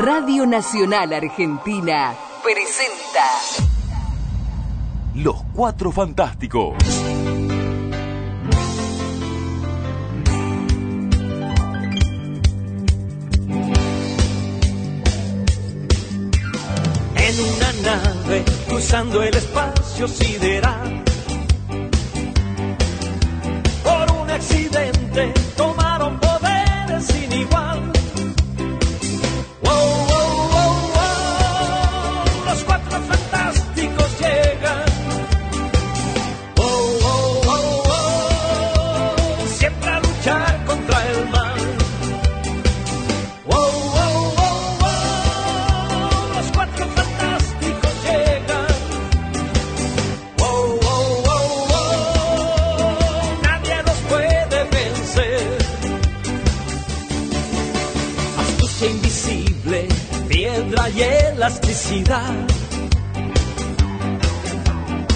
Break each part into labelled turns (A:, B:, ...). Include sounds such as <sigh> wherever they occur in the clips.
A: Radio Nacional Argentina presenta
B: Los Cuatro Fantásticos.
C: En una nave cruzando el espacio sideral. Por un accidente poderes sin igual.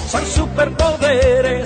C: Son superpoderes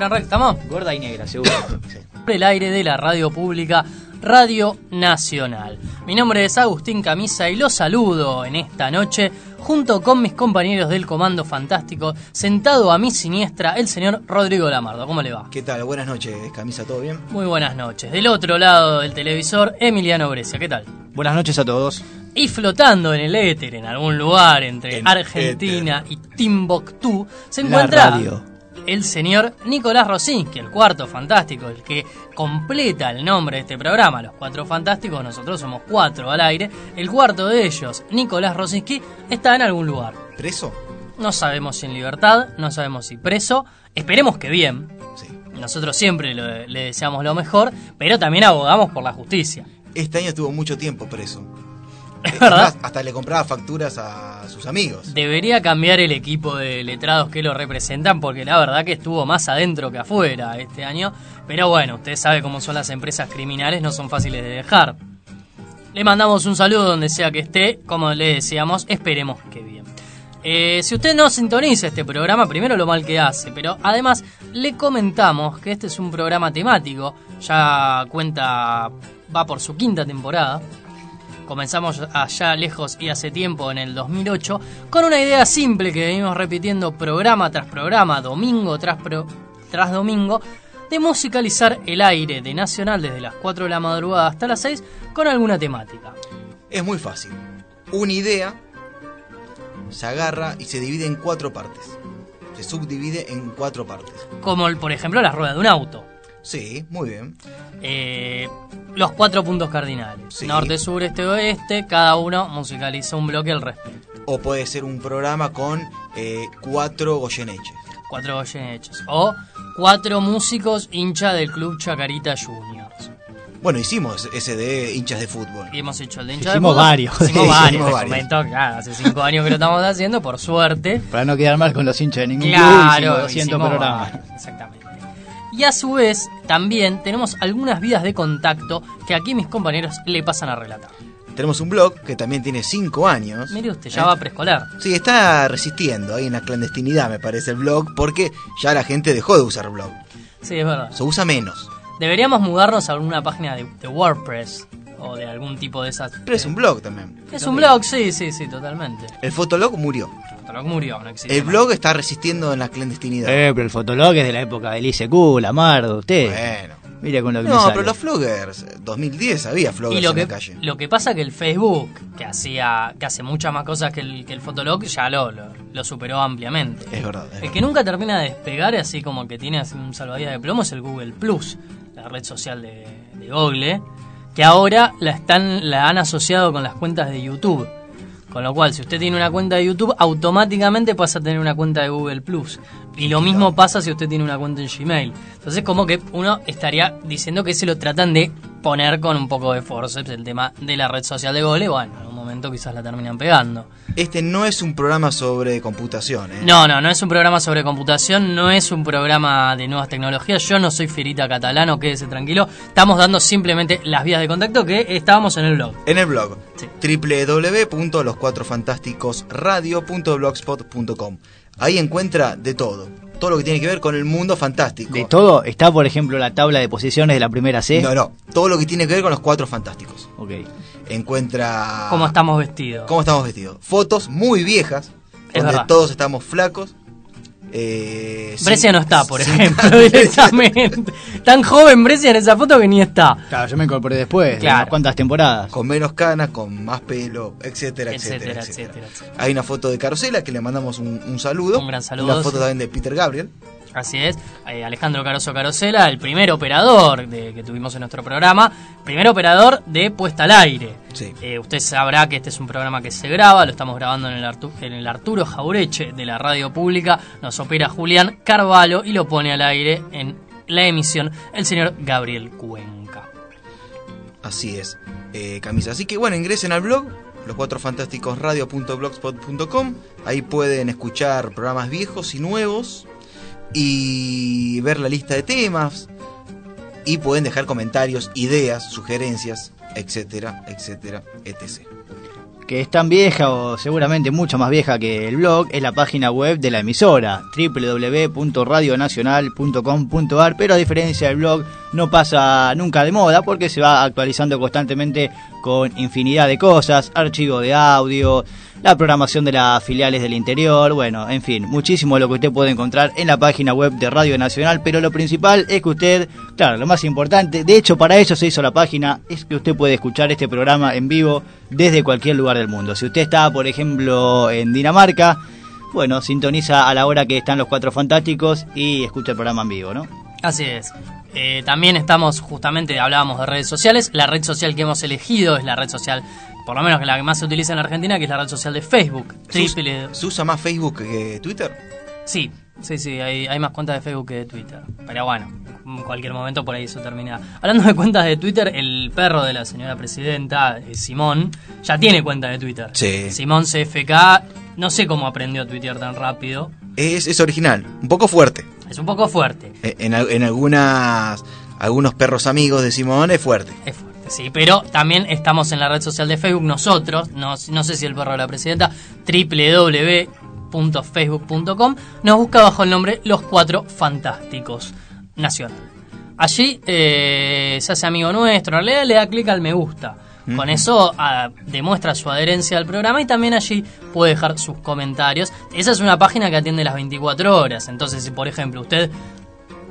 D: Red, ¿estamos?
E: gorda y negra, seguro. <coughs> Sí.
D: Por el aire de la radio pública Radio Nacional. Mi nombre es Agustín Camisa y los saludo en esta noche junto con mis compañeros del Comando Fantástico, sentado a mi siniestra el señor Rodrigo Lamardo. ¿Cómo le va?
F: ¿Qué tal? Buenas noches, Camisa, ¿todo bien?
D: Muy buenas noches. Del otro lado del televisor, Emiliano Brescia. ¿Qué tal?
E: Buenas noches a todos.
D: Y flotando en el éter, en algún lugar entre
F: En
D: Argentina y Timbuktu, se
E: La
D: encuentra
E: radio.
D: El señor Nicolás Rosinski, el cuarto fantástico, el que completa el nombre de este programa, Los Cuatro Fantásticos, nosotros somos cuatro al aire, el cuarto de ellos, Nicolás Rosinski, está en algún lugar.
F: ¿Preso?
D: No sabemos si en libertad, no sabemos si preso, esperemos que bien,
F: Sí.
D: nosotros siempre lo- le deseamos lo mejor, pero también abogamos por la justicia.
F: Este año estuvo mucho tiempo preso. <laughs> Hasta le compraba facturas a sus amigos.
D: Debería cambiar el equipo de letrados que lo representan porque la verdad que estuvo más adentro que afuera este año. Pero bueno, usted sabe cómo son las empresas criminales, no son fáciles de dejar. Le mandamos un saludo donde sea que esté, como le decíamos, esperemos que bien. Eh, si usted no sintoniza este programa, primero lo mal que hace, pero además le comentamos que este es un programa temático, ya cuenta, va por su quinta temporada, Comenzamos allá lejos y hace tiempo, en el 2008, con una idea simple que venimos repitiendo programa tras programa, domingo tras, pro- tras domingo, de musicalizar el aire de Nacional desde las 4 de la madrugada hasta las 6 con alguna temática.
F: Es muy fácil. Una idea se agarra y se divide en cuatro partes. Se subdivide en cuatro partes.
D: Como, el- por ejemplo, la rueda de un auto.
F: Sí, muy bien.
D: Eh, los cuatro puntos cardinales.
F: Sí.
D: Norte, sur, este, oeste. Cada uno musicaliza un bloque al respecto.
F: O puede ser un programa con eh, cuatro Goyeneches.
D: Cuatro Goyenechos. O cuatro músicos hincha del club Chacarita Juniors.
F: Bueno, hicimos ese de hinchas de fútbol.
D: Y hemos hecho el de hincha de
E: Hicimos
D: fútbol.
E: varios.
D: Hicimos
F: Sí, <laughs>
D: varios.
F: hicimos varios.
D: comento, claro, hace cinco años que lo estamos haciendo, por suerte.
E: Para no quedar mal con los hinchas de ningún club,
D: Claro,
E: hicimos 200
D: hicimos
E: programas.
D: varios, exactamente. Y a su vez, también tenemos algunas vías de contacto que aquí mis compañeros le pasan a relatar.
F: Tenemos un blog que también tiene cinco años.
D: Mire usted, ya
F: ¿Eh?
D: va preescolar.
F: Sí, está resistiendo ahí en la clandestinidad, me parece, el blog, porque ya la gente dejó de usar blog.
D: Sí, es verdad.
F: Se usa menos.
D: Deberíamos mudarnos a alguna página de, de WordPress o de algún tipo de esas.
F: Pero es un blog también.
D: Es un blog, sí, sí, sí, totalmente.
F: El fotolog murió.
D: El Fotolog murió, no existe.
F: El
D: más.
F: blog está resistiendo en la clandestinidad.
E: Eh, pero el fotolog es de la época del ICQ, la Mardo, usted.
F: Bueno.
E: Mira con lo que
F: No,
E: sale.
F: pero los floggers, 2010 había floggers
D: Y lo
F: en
D: que,
F: la calle.
D: lo que pasa que el Facebook, que hacía que hace muchas más cosas que el, que el Fotolog, ya lo, lo, lo superó ampliamente.
F: Es verdad. es
D: El
F: verdad.
D: que nunca termina de despegar, así como que tiene así un salvavidas de plomo, es el Google Plus, la red social de, de Google, que ahora la, están, la han asociado con las cuentas de YouTube. Con lo cual, si usted tiene una cuenta de YouTube, automáticamente pasa a tener una cuenta de Google Plus. Y lo mismo pasa si usted tiene una cuenta en Gmail. Entonces, como que uno estaría diciendo que se lo tratan de poner con un poco de forceps el tema de la red social de Google. Bueno, en un momento quizás la terminan pegando.
F: Este no es un programa sobre computación, ¿eh?
D: No, no, no es un programa sobre computación, no es un programa de nuevas tecnologías. Yo no soy Fierita Catalano, quédese tranquilo. Estamos dando simplemente las vías de contacto que estábamos en el blog.
F: En el blog
D: Sí.
F: www.loscuatrofantásticosradio.blogspot.com Ahí encuentra de todo, todo lo que tiene que ver con el mundo fantástico.
E: De todo, está por ejemplo la tabla de posiciones de la primera C.
F: No, no, todo lo que tiene que ver con los cuatro fantásticos.
E: Ok.
F: Encuentra
D: ¿Cómo estamos vestidos?
F: cómo estamos vestidos. Fotos muy viejas,
D: Es
F: donde
D: verdad.
F: todos estamos flacos. Eh,
D: Brescia no está, por ejemplo, <laughs> directamente. Tan joven Brescia en esa foto que ni está.
E: Claro, yo me incorporé después, de
D: Claro.
E: unas cuantas temporadas.
F: con menos canas, con más pelo, etcétera, etcétera,
D: Etcétera,
F: etcétera.
D: etcétera, etcétera.
F: Hay una foto de Carosela que le mandamos un, un saludo.
D: Un gran saludo,
F: Una foto
D: sí.
F: también de Peter Gabriel.
D: Así es, eh, Alejandro Caroso Carosela, el primer operador de, que tuvimos en nuestro programa, primer operador de puesta al aire.
F: Sí.
D: Eh, usted sabrá que este es un programa que se graba, lo estamos grabando en el, Artu- en el Arturo Jaureche de la radio pública, nos opera Julián Carvalho y lo pone al aire en la emisión el señor Gabriel Cuenca.
F: Así es, eh, camisa. Así que bueno, ingresen al blog, los cuatro fantásticos radio.blogspot.com. Ahí pueden escuchar programas viejos y nuevos y ver la lista de temas. Y pueden dejar comentarios, ideas, sugerencias, etcétera, etcétera, etc.
E: Que es tan vieja o seguramente mucho más vieja que el blog, es la página web de la emisora, www.radionacional.com.ar, pero a diferencia del blog no pasa nunca de moda porque se va actualizando constantemente con infinidad de cosas, archivo de audio, la programación de las filiales del interior, bueno, en fin, muchísimo de lo que usted puede encontrar en la página web de Radio Nacional, pero lo principal es que usted, claro, lo más importante, de hecho para eso se hizo la página, es que usted puede escuchar este programa en vivo desde cualquier lugar del mundo. Si usted está, por ejemplo, en Dinamarca, bueno, sintoniza a la hora que están los Cuatro Fantásticos y escucha el programa en vivo, ¿no?
D: Así es. Eh, también estamos, justamente hablábamos de redes sociales. La red social que hemos elegido es la red social, por lo menos la que más se utiliza en Argentina, que es la red social de Facebook.
F: ¿Se,
D: Triple-
F: se usa más Facebook que Twitter?
D: Sí, sí, sí, hay, hay más cuentas de Facebook que de Twitter. Pero bueno, en cualquier momento por ahí eso termina. Hablando de cuentas de Twitter, el perro de la señora presidenta, eh, Simón, ya tiene cuenta de Twitter.
F: Sí.
D: Simón CFK, no sé cómo aprendió a tuitear tan rápido.
F: Es, es original, un poco fuerte.
D: Es un poco fuerte.
F: Eh, En, en algunas algunos perros amigos de Simón es fuerte.
D: Es fuerte, sí, pero también estamos en la red social de Facebook nosotros, no, no sé si el perro de la presidenta, www.facebook.com, nos busca bajo el nombre Los Cuatro Fantásticos Nacional. Allí eh, se hace amigo nuestro, en realidad le da clic al me gusta. Con eso ah, demuestra su adherencia al programa y también allí puede dejar sus comentarios. Esa es una página que atiende las 24 horas. Entonces, si por ejemplo usted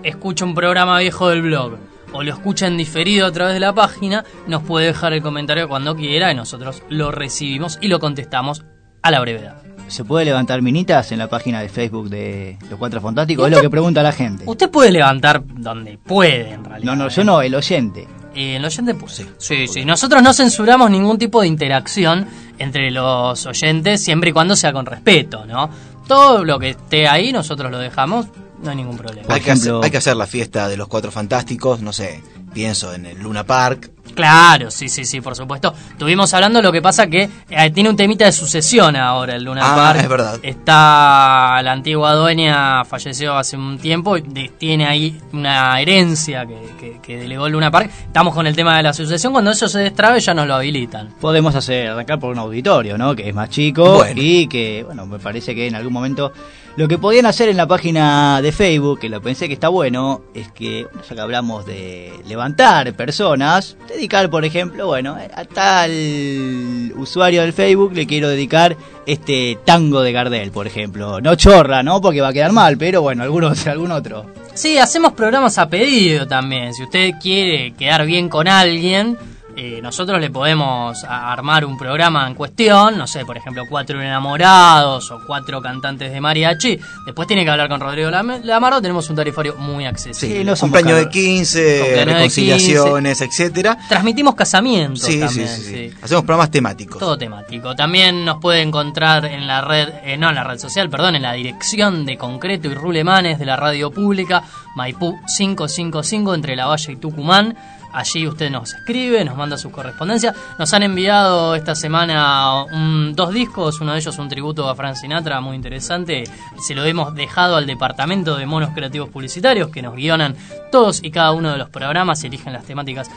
D: escucha un programa viejo del blog o lo escucha en diferido a través de la página, nos puede dejar el comentario cuando quiera y nosotros lo recibimos y lo contestamos a la brevedad.
E: ¿Se puede levantar minitas en la página de Facebook de los Cuatro Fantásticos? Es lo que pregunta la gente.
D: Usted puede levantar donde puede, en realidad.
E: No, no, yo no, el oyente.
D: Eh, el oyente puede. Sí, sí, Nosotros no censuramos ningún tipo de interacción entre los oyentes, siempre y cuando sea con respeto, ¿no? Todo lo que esté ahí, nosotros lo dejamos, no hay ningún problema.
E: Por
F: Hay que, hacer, hay que hacer la fiesta de los cuatro fantásticos, no sé, pienso en el Luna Park.
D: Claro, sí, sí, sí, por supuesto. Estuvimos hablando, lo que pasa que eh, tiene un temita de sucesión ahora el Luna
F: Ah,
D: Park.
F: es verdad.
D: Está la antigua dueña, falleció hace un tiempo, y de- tiene ahí una herencia que, que- que delegó el Luna Park. Estamos con el tema de la sucesión, cuando eso se destrabe ya nos lo habilitan.
E: Podemos hacer arrancar por un auditorio, ¿no? Que es más chico
F: Bueno.
E: y que, bueno, me parece que en algún momento lo que podían hacer en la página de Facebook, que lo pensé que está bueno, es que, ya que hablamos de levantar personas, dedicar, por ejemplo, bueno, a tal usuario del Facebook le quiero dedicar este tango de Gardel, por ejemplo. No chorra, ¿no? Porque va a quedar mal, pero bueno, algunos, <laughs> algún otro.
D: Sí, hacemos programas a pedido también. Si usted quiere quedar bien con alguien, eh, nosotros le podemos armar un programa en cuestión, no sé, por ejemplo, cuatro enamorados o cuatro cantantes de mariachi. Después tiene que hablar con Rodrigo Lam- Lamardo, tenemos un tarifario muy accesible.
E: Sí, no
F: Cumpleaños de
E: caros.
F: 15,
D: Cumpleaños de
F: reconciliaciones, etcétera.
D: Transmitimos casamientos
F: Sí, sí,
D: también,
F: sí, sí.
D: sí.
F: Hacemos programas temáticos.
D: Todo temático. También nos puede encontrar en la red, eh, no en la red social, perdón, en la dirección de Concreto y Rulemanes de la radio pública, Maipú 555 entre La Valle y Tucumán. Allí usted nos escribe, nos manda sus correspondencias. Nos han enviado esta semana dos discos, uno de ellos un tributo a Frank Sinatra, muy interesante. Se lo hemos dejado al departamento de monos creativos publicitarios que nos guionan todos y cada uno de los programas y eligen las temáticas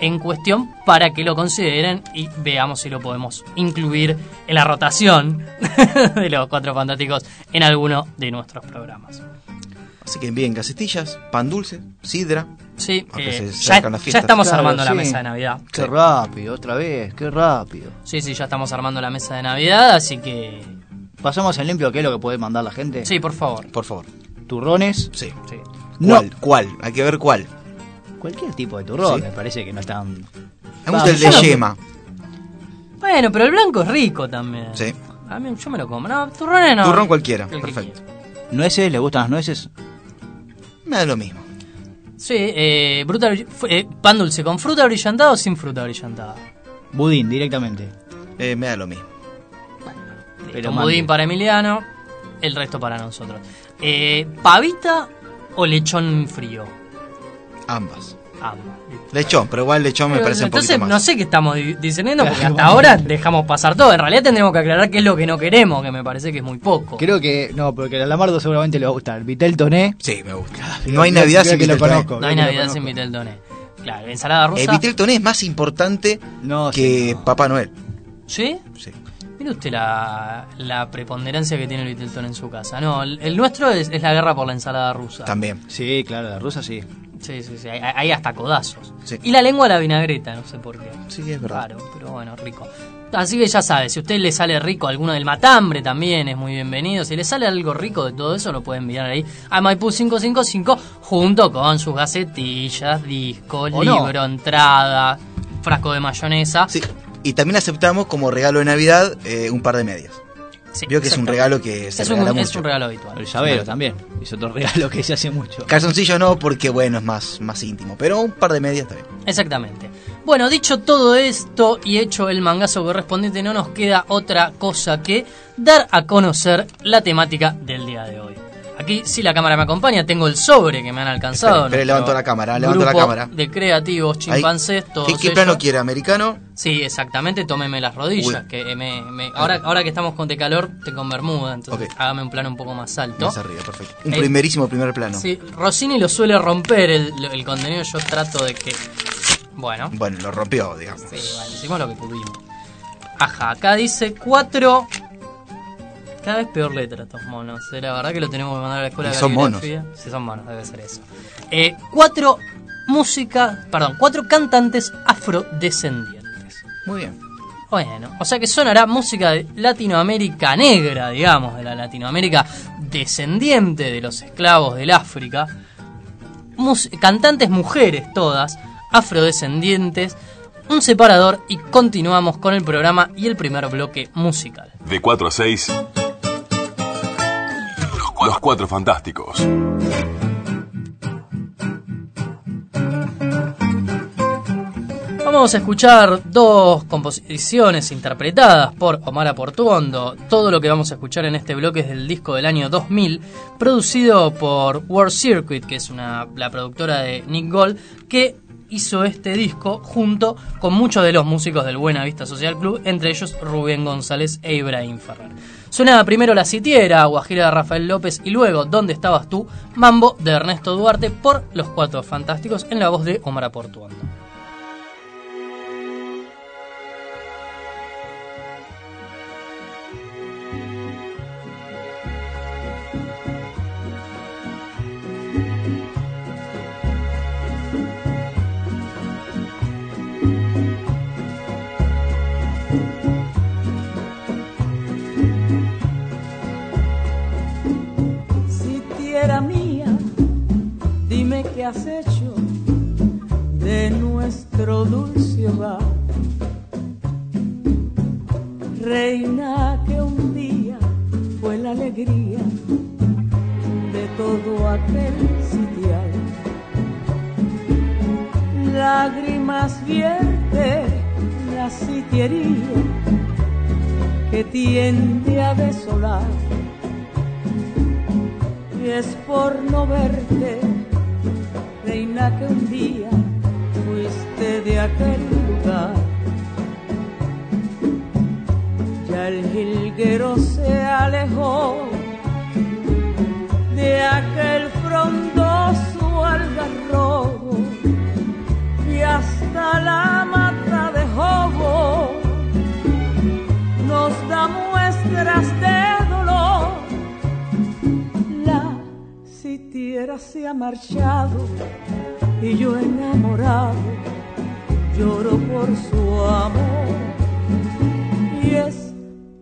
D: en cuestión para que lo consideren y veamos si lo podemos incluir en la rotación <laughs> de los cuatro fantásticos en alguno de nuestros programas.
F: Así que envíen casetillas, pan dulce, sidra.
D: Sí, eh, ya, estamos
E: Claro,
D: armando la mesa de Navidad.
E: Qué rápido, otra vez, qué rápido.
D: Sí, sí, ya estamos armando la mesa de Navidad, así que...
E: Pasamos en limpio, ¿qué es lo que puede mandar la gente?
D: Sí, por favor.
F: Por favor.
E: Turrones.
F: Sí.
D: Sí.
E: No.
F: ¿Cuál? ¿Cuál? Hay que ver cuál.
E: Cualquier tipo de turrón,
F: Sí.
E: me parece que no están.
F: Me gusta el de
D: yo no-
F: yema.
D: Bueno, pero el blanco es rico también.
F: Sí.
D: A mí yo me lo como. No, turrones no.
F: Turrón cualquiera, perfecto.
E: ¿Nueces? ¿Le gustan las nueces?
F: Me da lo mismo.
D: Sí, eh, bruta, eh, pan dulce con fruta brillantada o sin fruta brillantada.
E: Budín, directamente.
F: Eh, me da lo mismo.
E: Pero mande.
D: budín para Emiliano, el resto para nosotros. Eh, ¿Pavita o lechón frío?
F: Ambas.
D: Ambas.
F: Lechón, pero igual lechón me
D: Pero,
F: parece un
D: Entonces,
F: poquito más.
D: no sé qué estamos di- discerniendo porque hasta ahora dejamos pasar todo. En realidad tendremos que aclarar qué es lo que no queremos, que me parece que es muy poco.
E: Creo que. No, porque a Lamardo seguramente le va a gustar. Vitel Toné.
F: Sí, me gusta.
E: Creo-
F: No hay Navidad
E: que
F: sin
E: lo
F: Vitel Toné.
E: conozco.
D: No hay Navidad sin vitel toné. Claro, ensalada rusa.
F: El Vitel Toné es más importante
E: No,
F: que
E: sí, no.
F: Papá Noel.
D: ¿Sí?
F: Sí.
D: Mire usted la, la preponderancia que tiene el vitel toné en su casa. No, el, el nuestro es, es la guerra por la ensalada rusa.
F: También.
E: Sí, claro, la rusa sí.
D: Sí, sí, sí. Hay, hay hasta codazos.
F: Sí.
D: Y la lengua a la vinagreta, no sé por qué.
F: Sí, es verdad.
D: Claro, pero bueno, rico. Así que ya sabe, si a usted le sale rico alguno del matambre también es muy bienvenido. Si le sale algo rico de todo eso, lo puede enviar ahí a Maipú 555 junto con sus gacetillas, discos,
E: O no.
D: libro, entrada, frasco de mayonesa.
F: Sí. Y también aceptamos como regalo de Navidad eh, un par de medias.
D: Sí,
F: Vio que es un regalo que se
D: es
F: regala
D: un, es
F: mucho.
D: un regalo habitual.
E: El llavero también. Es otro <laughs> regalo que se hace mucho.
F: Calzoncillo no, porque bueno, es más, más íntimo. Pero un par de medias también.
D: Exactamente. Bueno, dicho todo esto y hecho el mangazo correspondiente, no nos queda otra cosa que dar a conocer la temática del día de hoy. Aquí, si la cámara me acompaña, tengo el sobre que me han alcanzado. Nuestro
F: levanto la cámara, levanto la cámara.
D: De creativos, chimpancés, todos
F: ¿Qué, qué plano quiere? ¿Americano?
D: Sí, exactamente, tómeme las rodillas.
F: Uy.
D: que me, me- ahora, ahora que estamos con de calor, te con bermuda, entonces hágame un plano un poco más alto.
F: Más arriba, perfecto. Un
D: Eh,
F: primerísimo primer plano.
D: Sí, Rossini lo suele romper el, el contenido, yo trato de que... Bueno.
F: Bueno, lo rompió, digamos.
D: Sí, bueno, hicimos lo que pudimos. Ajá, acá dice cuatro. Cada vez peor letra estos monos. eh, La verdad que lo tenemos que mandar a la escuela
F: Y
D: de
F: son
D: caligrafía. Sí, son monos, debe ser eso. Eh, cuatro música, perdón, cuatro cantantes afrodescendientes.
F: Muy bien.
D: Bueno, o sea que sonará música de Latinoamérica negra, digamos, de la Latinoamérica descendiente de los esclavos del África. Mus- cantantes mujeres todas, afrodescendientes, un separador y continuamos con el programa y el primer bloque musical.
B: De 4 a 6. Cuatro Fantásticos.
D: Vamos a escuchar dos composiciones interpretadas por Omar Portuondo. Todo lo que vamos a escuchar en este bloque es del disco del año 2000, producido por World Circuit, que es una, la productora de Nick Gold, que hizo este disco junto con muchos de los músicos del Buena Vista Social Club, entre ellos Rubén González e Ibrahim Ferrer. Suena primero La Sitiera, Guajira de Rafael López y luego ¿Dónde estabas tú? Mambo de Ernesto Duarte por Los Cuatro Fantásticos en la voz de Omar Portuondo.
G: Que has hecho de nuestro dulce hogar. Reina que un día fue la alegría de todo aquel sitial. Lágrimas vierte la sitiería que tiende a desolar. Y es por no verte, reina que un día fuiste de aquel lugar. Ya el jilguero se alejó de aquel frondoso algarrobo y hasta la mata de jobo nos da muestras de se ha marchado y yo enamorado lloro por su amor. Y es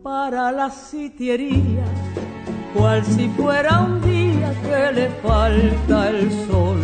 G: para la sitiería, cual si fuera un día que le falta el sol.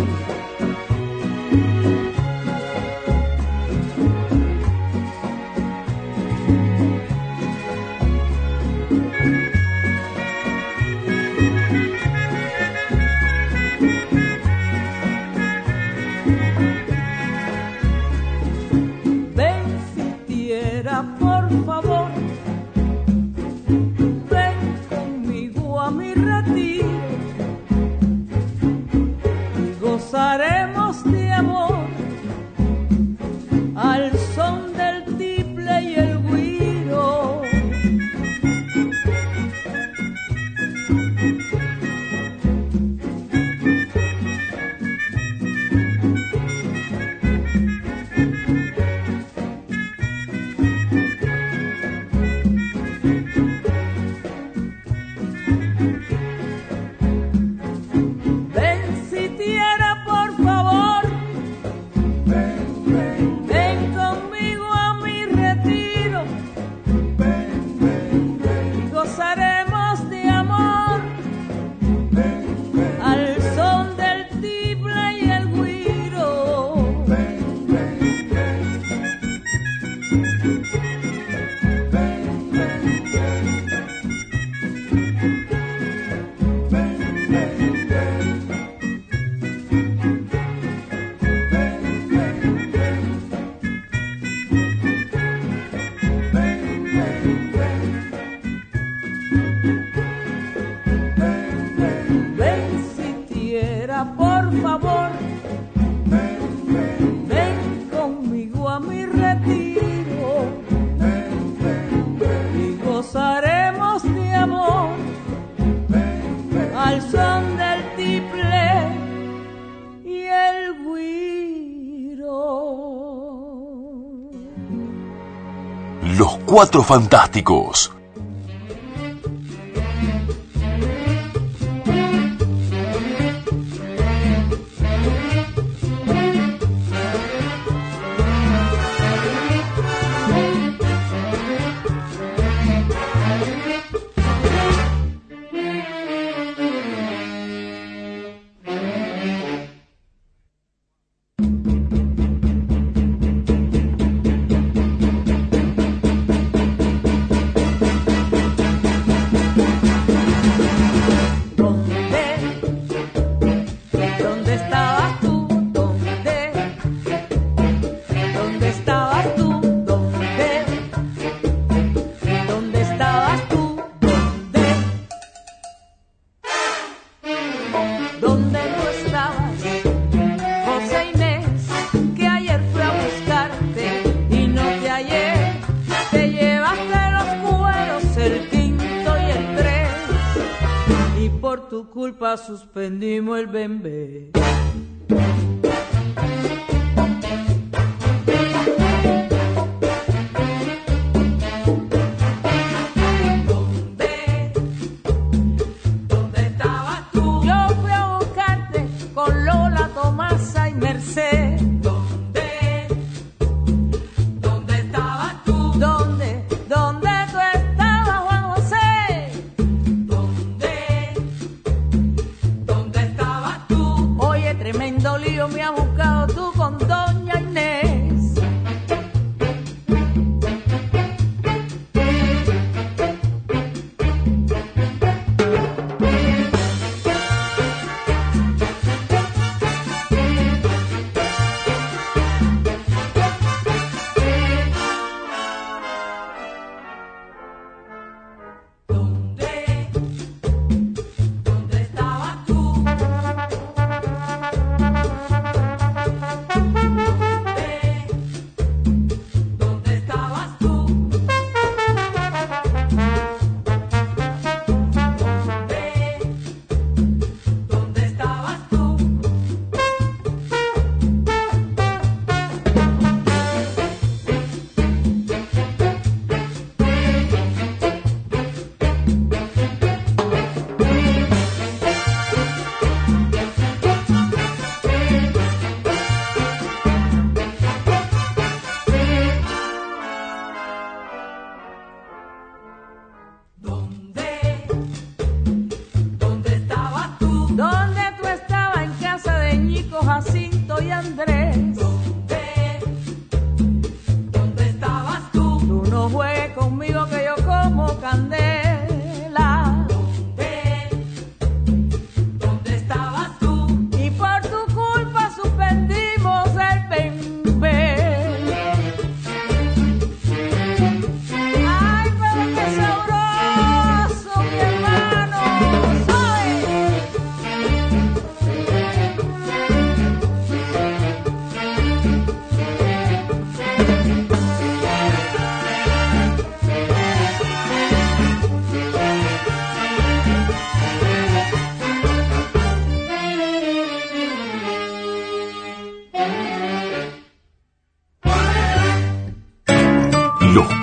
B: Cuatro Fantásticos.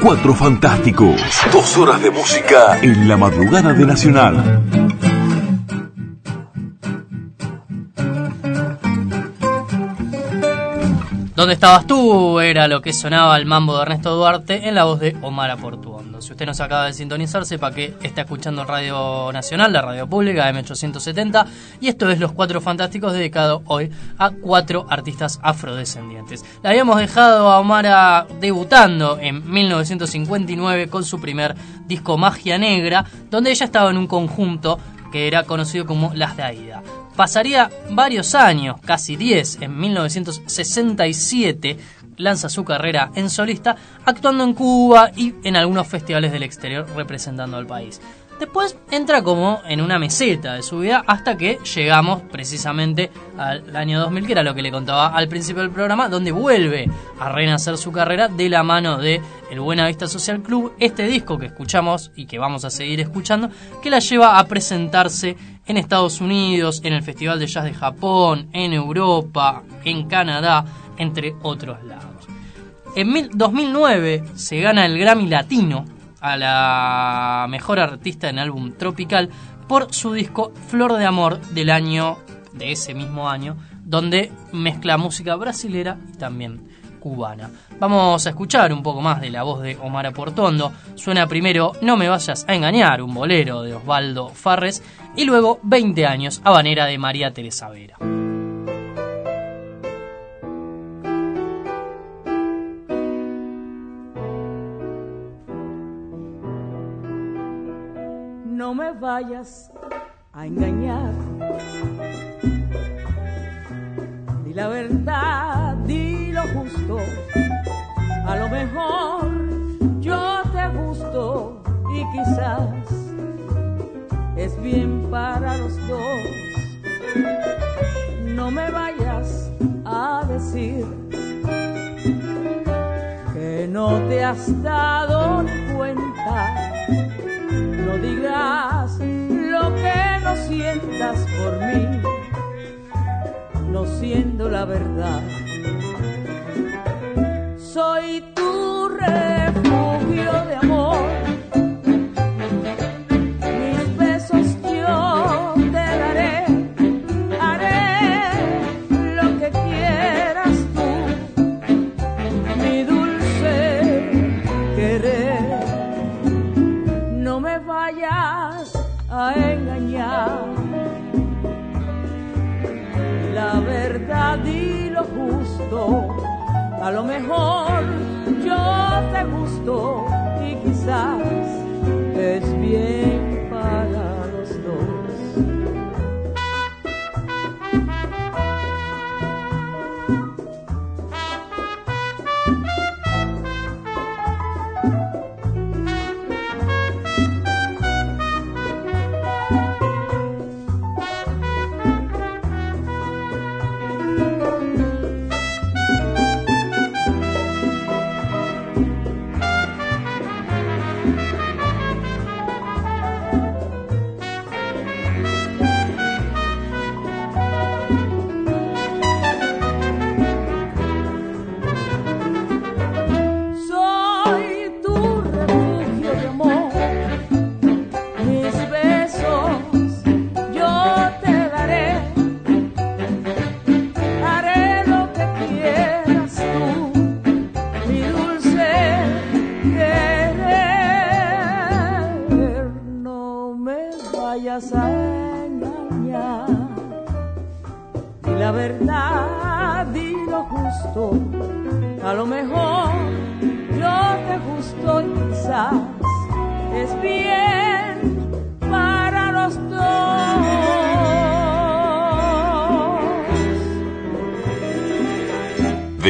B: Cuatro Fantásticos. Dos horas de música en la madrugada de Nacional.
D: ¿Dónde estabas tú? Era lo que sonaba el mambo de Ernesto Duarte en la voz de Omar Portuondo. Usted nos acaba de sintonizar, sepa que está escuchando Radio Nacional, la radio pública M870, y esto es Los Cuatro Fantásticos dedicado hoy a cuatro artistas afrodescendientes. La habíamos dejado a Omara debutando en 1959 con su primer disco Magia Negra, donde ella estaba en un conjunto que era conocido como Las de Aida. Pasaría varios años, casi 10, en 1967 lanza su carrera en solista, actuando en Cuba y en algunos festivales del exterior representando al país. Después entra como en una meseta de su vida hasta que llegamos precisamente al año 2000, que era lo que le contaba al principio del programa, donde vuelve a renacer su carrera de la mano de el Buena Vista Social Club, este disco que escuchamos y que vamos a seguir escuchando, que la lleva a presentarse en Estados Unidos, en el Festival de Jazz de Japón, en Europa, en Canadá, entre otros lados. En mil- 2009 se gana el Grammy Latino a la mejor artista en álbum tropical por su disco Flor de Amor del año de ese mismo año, donde mezcla música brasilera y también cubana. Vamos a escuchar un poco más de la voz de Omar Portondo. Suena primero No me vayas a engañar, un bolero de Osvaldo Farres, y luego 20 años, habanera de María Teresa Vera.
G: No me vayas a engañar. No me vayas a decir que no te has dado cuenta no digas lo que no sientas por mí, no siendo la verdad. Soy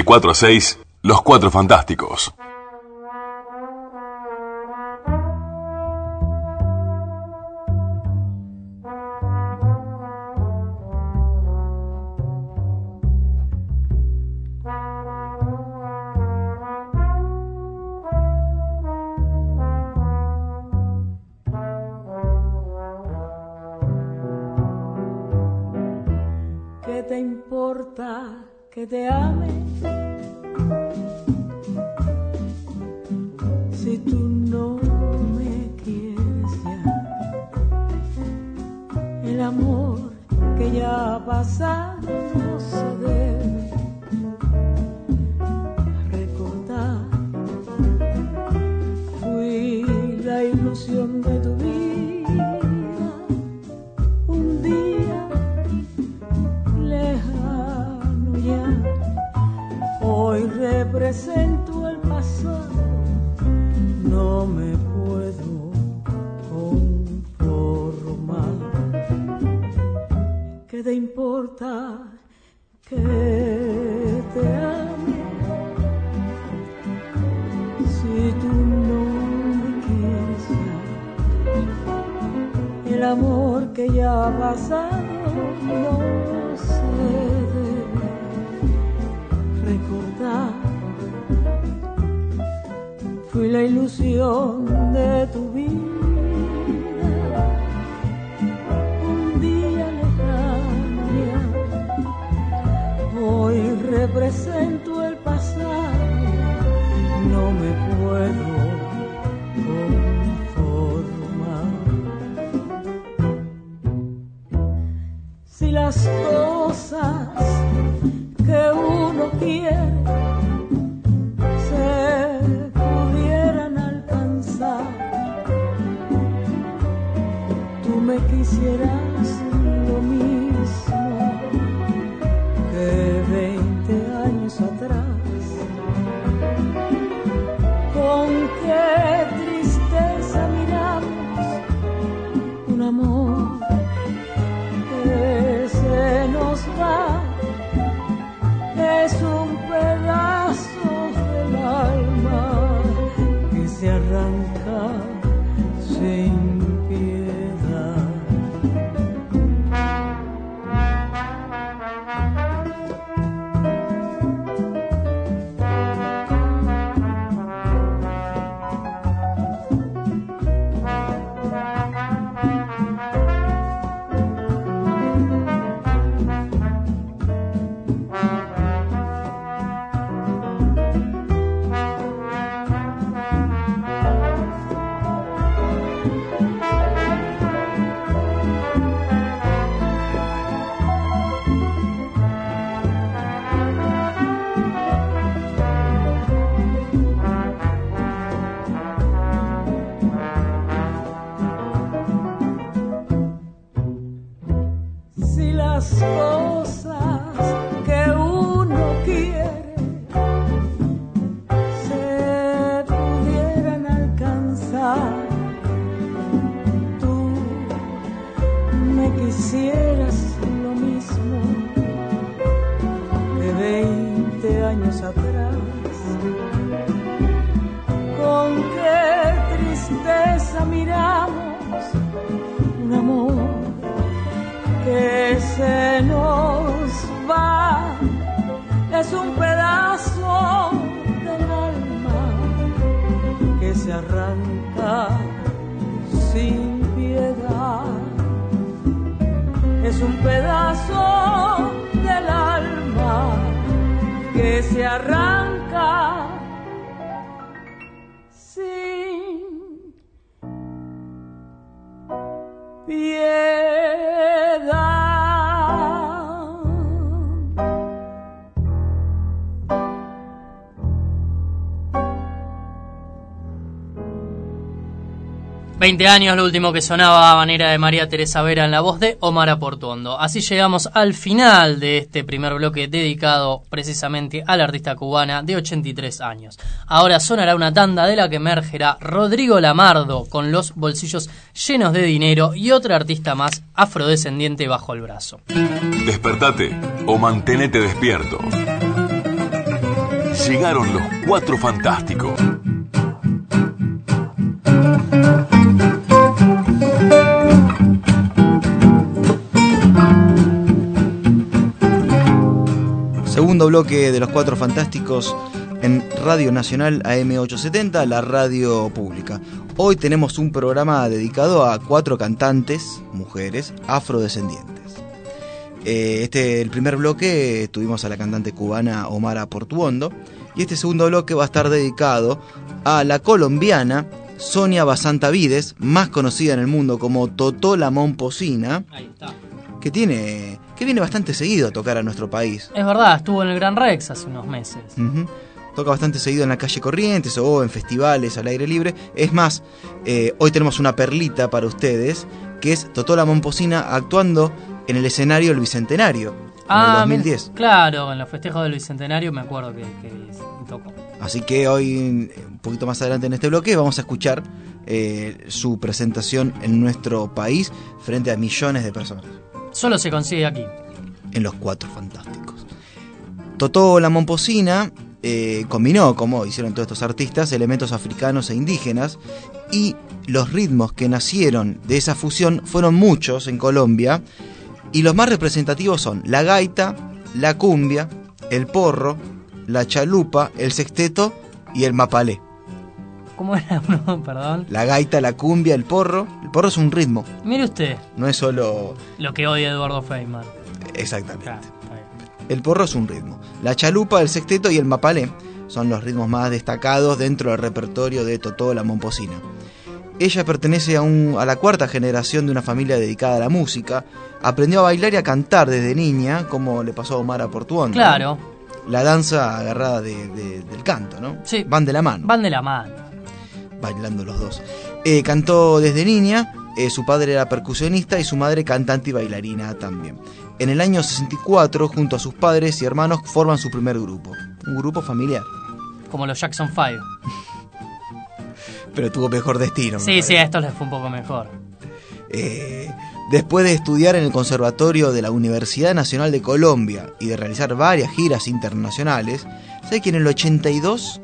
B: 4 a 6, Los Cuatro Fantásticos.
G: ilusión de tu vida un día lejano ya. Hoy represento el pasado no me puedo conformar. Qué te importa que te que ya ha pasado no se debe recordar. Fui la ilusión de tu vida, un día lejana, hoy represento just. Se arranca
D: 20 años, lo último que sonaba manera de María Teresa Vera en la voz de Omar Portuondo. Así llegamos al final de este primer bloque dedicado precisamente a la artista cubana de 83 años. Ahora sonará una tanda de la que emergerá Rodrigo Lamardo con los bolsillos llenos de dinero y otra artista más afrodescendiente bajo el brazo.
B: Despertate o mantenete despierto. Llegaron los cuatro fantásticos.
F: Segundo bloque de los Cuatro Fantásticos en Radio Nacional AM870, la radio pública. Hoy tenemos un programa dedicado a cuatro cantantes, mujeres, afrodescendientes. Eh, este, el primer bloque tuvimos a la cantante cubana Omara Portuondo y este segundo bloque va a estar dedicado a la colombiana Sonia Basanta Vides, más conocida en el mundo como Totó la Momposina, que tiene que viene bastante seguido a tocar a nuestro país.
D: Es verdad, estuvo en el Gran Rex hace unos meses.
F: Toca bastante seguido en la calle Corrientes o en festivales al aire libre. Es más, eh, hoy tenemos una perlita para ustedes, que es Totó la Momposina actuando en el escenario El Bicentenario, en el 2010.
D: mira, claro, en los festejos del Bicentenario me acuerdo que, que tocó.
F: Así que hoy, un poquito más adelante en este bloque, vamos a escuchar eh, su presentación en nuestro país frente a millones de personas.
D: Solo se consigue aquí.
F: en Los Cuatro Fantásticos. Totó la Momposina eh, combinó, como hicieron todos estos artistas, elementos africanos e indígenas y los ritmos que nacieron de esa fusión fueron muchos en Colombia y los más representativos son la gaita, la cumbia, el porro, la chalupa, el sexteto y el mapalé.
D: ¿Cómo era <laughs> uno? Perdón.
F: La gaita, la cumbia, el porro. El porro es un ritmo,
D: Mire usted
F: no es solo
D: lo que odia Eduardo Feynman.
F: exactamente. El porro es un ritmo. La chalupa, el sexteto y el mapalé son los ritmos más destacados dentro del repertorio de Totó la Momposina. Ella pertenece a, un- a la cuarta generación de una familia dedicada a la música. Aprendió a bailar y a cantar desde niña, como le pasó a Omar Portuondo.
D: Claro,
F: La danza agarrada de- de- del canto, ¿no?
D: Sí.
F: Van de la mano,
D: van de la mano.
F: Bailando los dos. Eh, cantó desde niña, eh, su padre era percusionista y su madre cantante y bailarina también. En el año 64, junto a sus padres y hermanos, forman su primer grupo, un grupo familiar,
D: Como los Jackson 5. <laughs>
F: pero tuvo mejor destino. me
D: Sí, sí, a estos les fue un poco mejor.
F: Eh, después de estudiar en el Conservatorio de la Universidad Nacional de Colombia y de realizar varias giras internacionales, sé que en el 82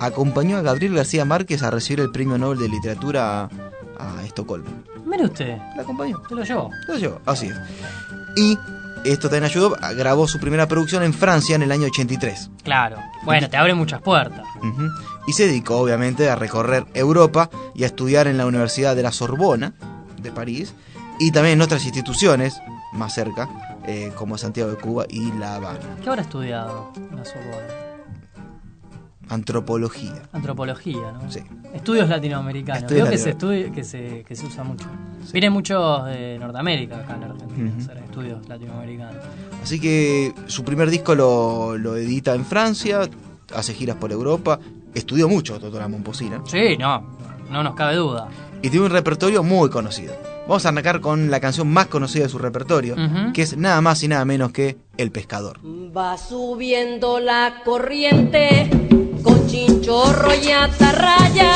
F: acompañó a Gabriel García Márquez a recibir el Premio Nobel de Literatura a, a Estocolmo.
D: Mire usted,
F: La acompañó.
D: te lo llevo.
F: Lo llevó, así es. Y esto también ayudó, grabó su primera producción en Francia en el año 83.
D: Claro. Bueno, te abre muchas puertas.
F: Y se dedicó obviamente a recorrer Europa y a estudiar en la Universidad de la Sorbona de París y también en otras instituciones más cerca, eh, como Santiago de Cuba y La Habana.
D: ¿Qué habrá estudiado en la Sorbona?
F: Antropología.
D: Antropología, ¿no?
F: Sí.
D: Estudios latinoamericanos.
F: Estudios
D: Veo que se, estudia, que, se, que se usa mucho. Vienen muchos de Norteamérica acá en Argentina a
F: Ujú.
D: hacer estudios latinoamericanos.
F: Así que su primer disco lo, lo edita en Francia, hace giras por Europa, estudió mucho Totora Momposina
D: Sí, no, no nos cabe duda.
F: y tiene un repertorio muy conocido. Vamos a arrancar con la canción más conocida de su repertorio, que es nada más y nada menos que El Pescador.
H: Va subiendo la corriente con chinchorro y atarraya,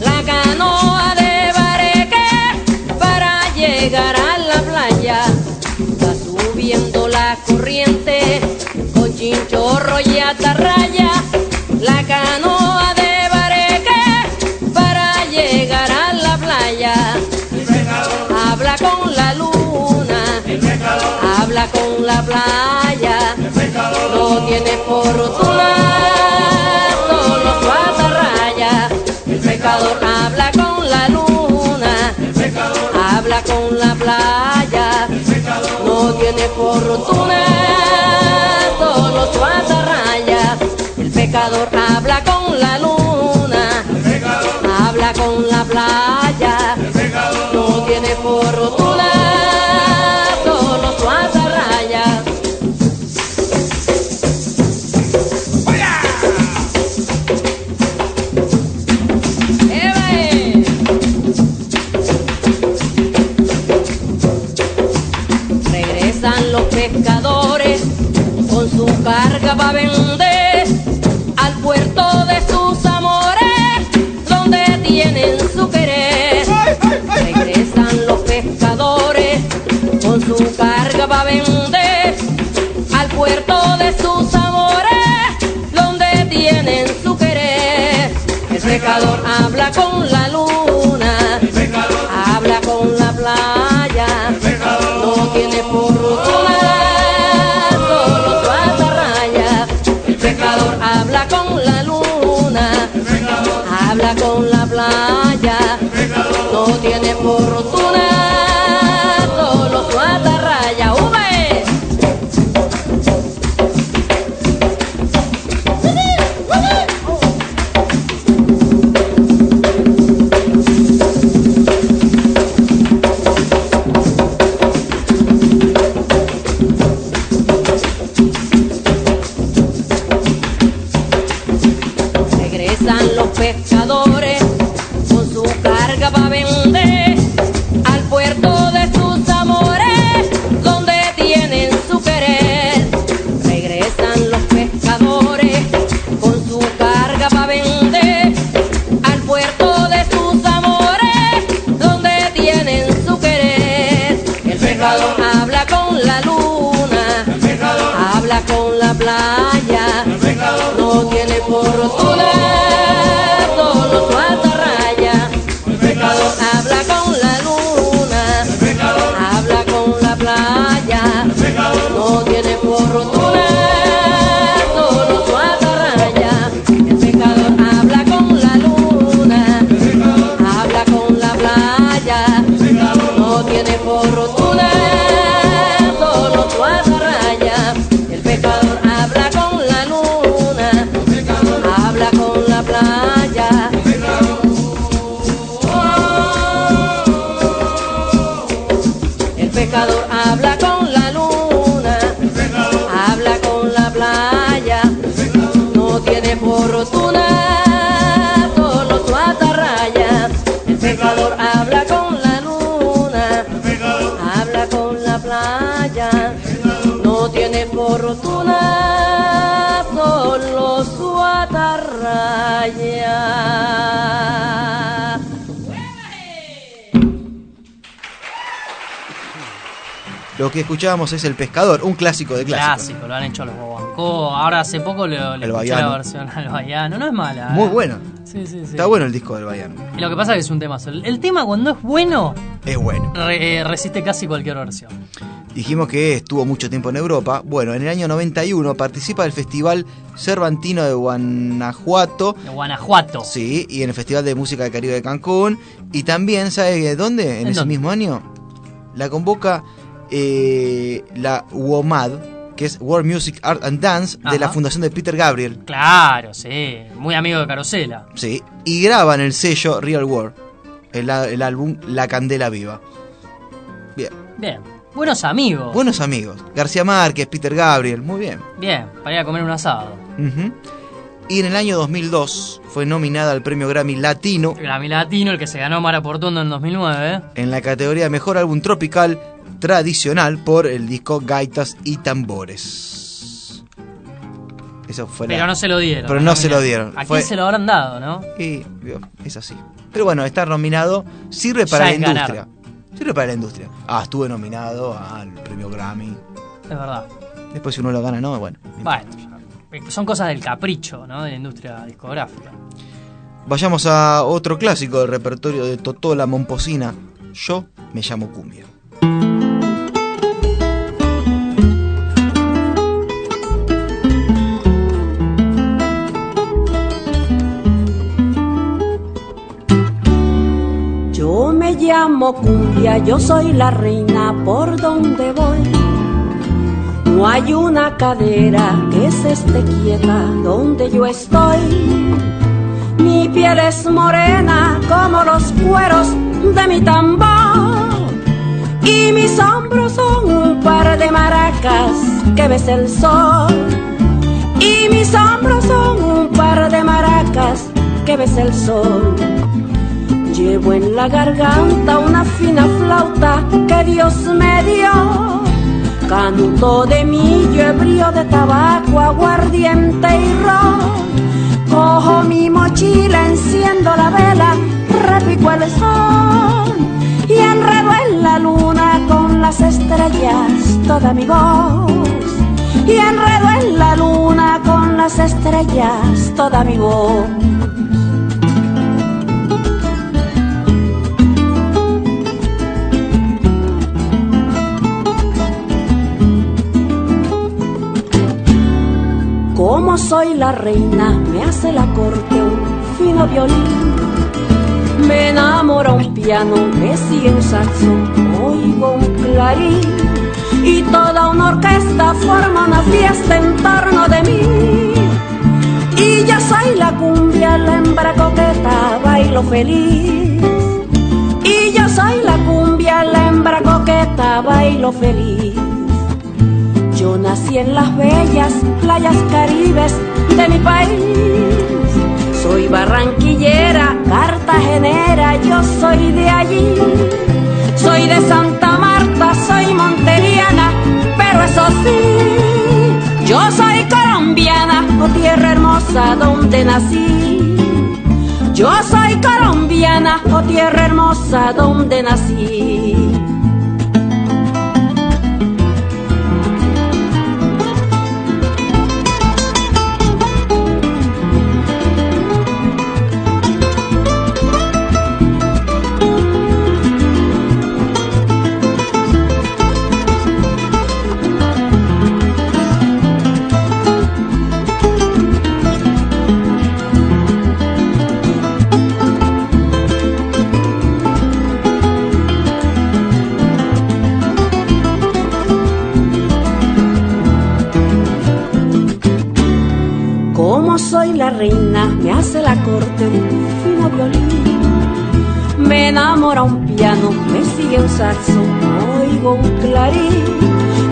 H: la canoa de bareque para llegar a la playa. Va subiendo la corriente con chinchorro
I: y atarraya la canoa con la playa, no tiene fortuna, solo su atarraya. El pecador habla con la luna, habla con la playa, no tiene fortuna, solo su atarraya. El pecador habla con la luna, habla con la playa, no tiene fortuna,
F: Lo que escuchábamos es El Pescador, un clásico de clásicos.
D: Clásico, lo han hecho los Bobancó. Ahora hace poco le, le escuché
F: Baiano.
D: la versión al Baiano. No es mala.
F: Muy
D: eh.
F: bueno.
D: Sí, sí, sí.
F: Está bueno el disco del Bayano.
D: Y Lo que pasa es que es un tema. El, el tema cuando es bueno
F: Es bueno.
D: re- eh, resiste casi cualquier versión.
F: Dijimos que estuvo mucho tiempo en Europa. Bueno, en el año 91 participa del Festival Cervantino de Guanajuato.
D: De Guanajuato.
F: Sí, y en el Festival de Música del Caribe de Cancún. Y también, ¿sabe dónde? En,
D: ¿En
F: ese
D: dónde?
F: mismo año. La convoca eh, la WOMAD, que es World Music Art and Dance, de la fundación de Peter Gabriel.
D: Claro, sí. Muy amigo de Carosela.
F: Sí, y graba en el sello Real World el, álbum La Candela Viva. Bien.
D: Bien. Buenos amigos.
F: Buenos amigos. García Márquez, Peter Gabriel, muy bien.
D: Bien, para ir a comer un asado.
F: Y en el año 2002 fue nominada al premio Grammy Latino
D: Grammy Latino, el que se ganó Mara Portondo en 2009.
F: en la categoría de Mejor Álbum Tropical Tradicional por el disco Gaitas y Tambores. Eso fue la-
D: Pero no se lo dieron.
F: Pero no se lo dieron.
D: ¿A
F: Fue-
D: quién se lo habrán dado, no?
F: Y es así. Pero bueno, estar nominado sirve para
D: Ya
F: la
D: ganar.
F: industria. Sirve para la industria. Ah, estuve nominado al premio Grammy.
D: Es verdad.
F: Después si uno lo gana, no, bueno.
D: Bueno, son cosas del capricho, ¿no? De la industria discográfica.
F: Vayamos a otro clásico del repertorio de Totó la Momposina. Yo me llamo Cumbia.
I: Llamo cumbia, yo soy la reina por donde voy. No hay una cadera que se esté quieta donde yo estoy. Mi piel es morena como los cueros de mi tambor. Y mis hombros son un par de maracas que ves el sol. Y mis hombros son un par de maracas que ves el sol. Llevo en la garganta una fina flauta que Dios me dio. Canto de millo, ebrio de tabaco, aguardiente y ron. Cojo mi mochila, enciendo la vela, repico el sol. Y enredo en la luna con las estrellas toda mi voz. Y enredo en la luna con las estrellas toda mi voz. Como soy la reina, me hace la corte un fino violín. Me enamora un piano, me sigue un saxo, oigo un clarín. Y toda una orquesta forma una fiesta en torno de mí. Y yo soy la cumbia, la hembra coqueta, bailo feliz. Y yo soy la cumbia, la hembra coqueta, bailo feliz. Yo nací en las bellas playas caribes de mi país. Soy barranquillera, cartagenera, yo soy de allí. Soy de Santa Marta, soy monteriana, pero eso sí, yo soy colombiana, oh tierra hermosa donde nací. Yo soy colombiana, oh tierra hermosa donde nací. Corte un fino violín. Me enamora un piano, me sigue un saxo, oigo un clarín.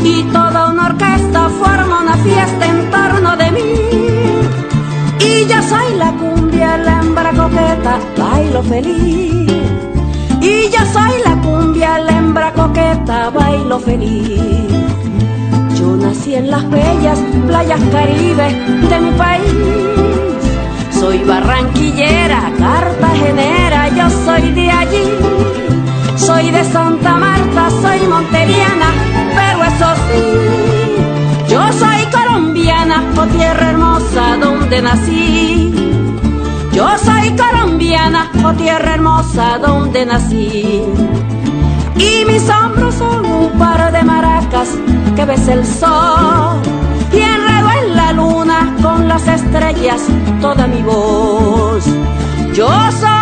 I: Y toda una orquesta forma una fiesta en torno de mí. Y yo soy la cumbia, la hembra coqueta, bailo feliz. Y yo soy la cumbia, la hembra coqueta, bailo feliz. Yo nací en las bellas playas caribes de mi país. Soy barranquillera, cartagenera, yo soy de allí. Soy de Santa Marta, soy monteriana, pero eso sí, yo soy colombiana, oh tierra hermosa donde nací. Yo soy colombiana, oh tierra hermosa donde nací. Y mis hombros son un par de maracas que ves el sol. Con las estrellas toda mi voz. Yo soy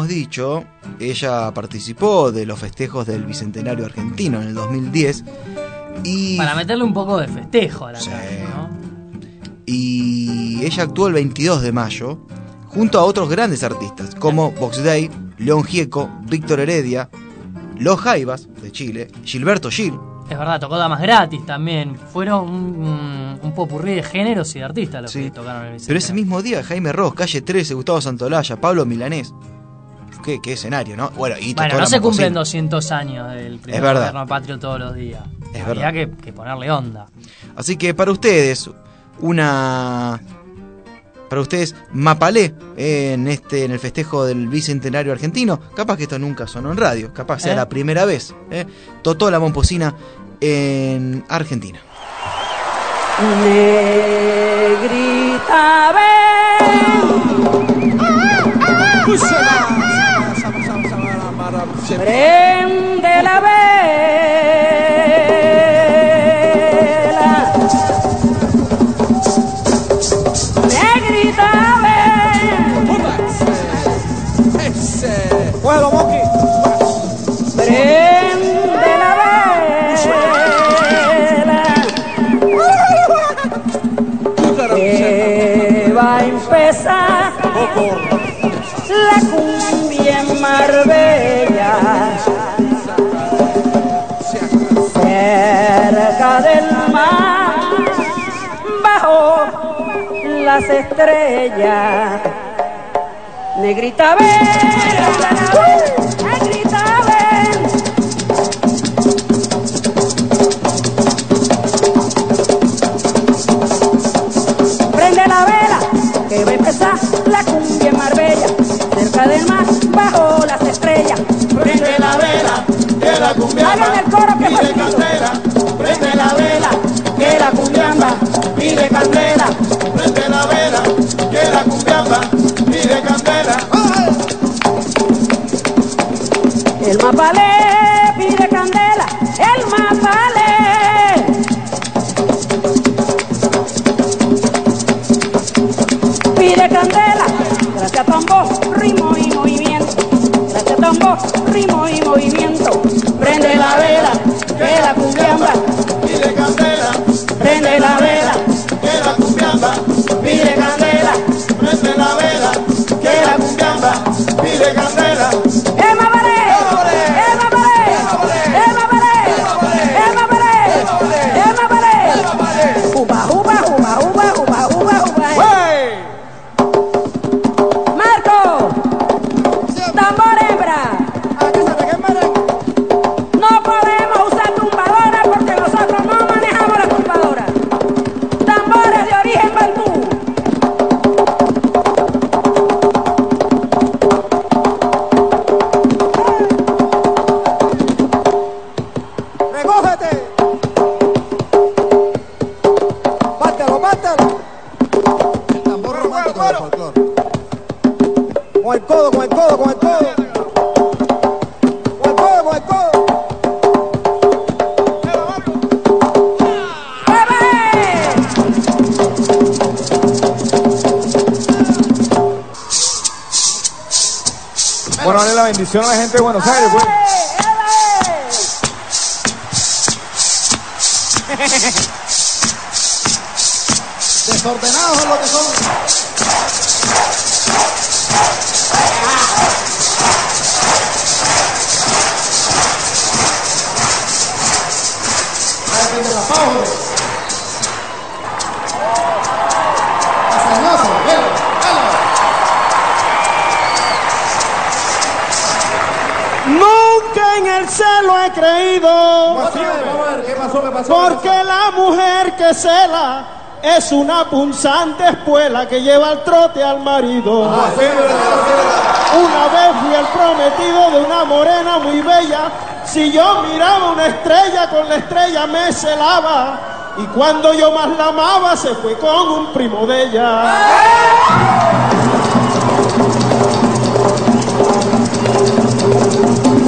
F: habíamos dicho, ella participó de los festejos del Bicentenario Argentino en el 2010 y,
D: Para meterle un poco de festejo a la
F: Sí.
D: tarde, ¿no?
F: y ella actuó el 22 de mayo junto a otros grandes artistas como Box Day, León Gieco, Víctor Heredia, Los Jaivas de Chile, Gilberto Gil.
D: Es verdad, tocó damas gratis también. Fueron un, un popurrí de géneros y de artistas los
F: Sí.
D: que tocaron el
F: Pero ese
D: Bicentenario.
F: mismo día Jaime Ross, Calle 13, Gustavo Santolaya, Pablo Milanés. Qué, qué escenario, ¿no? Bueno, y
D: Bueno, no se cumplen
F: Momposina.
D: 200 años del primer gobierno patrio todos los días.
F: Es
D: Había
F: verdad.
D: que, que ponerle onda.
F: Así que para ustedes, una. Para ustedes, Mapalé en este en el festejo del bicentenario argentino. Capaz que esto nunca sonó en radio, capaz sea
D: ¿Eh?
F: la primera vez. ¿eh? Totó la Momposina en Argentina.
J: Negrita, ven. Prende la vela. Negrita, ven. Prende la vela. Que va a empezar la cumbia en Marbella. Las estrellas. Negrita ven, negrita ven. Prende la vela, que va a empezar la cumbia en Marbella, cerca del mar, bajo las estrellas. Prende la vela, que la cumbiamba el coro que pide candela. Prende la vela, que la cumbiamba pide candela. El mapalé pide candela, el mapalé. pide candela, gracias tambor, ritmo y movimiento, gracias tambor, ritmo y movimiento,
K: una punzante espuela que lleva al trote al marido. Una vez fui el prometido de una morena muy bella. Si yo miraba una estrella, con la estrella me celaba. Y cuando yo más la amaba, se fue con un primo de ella.
L: ¡Fuera!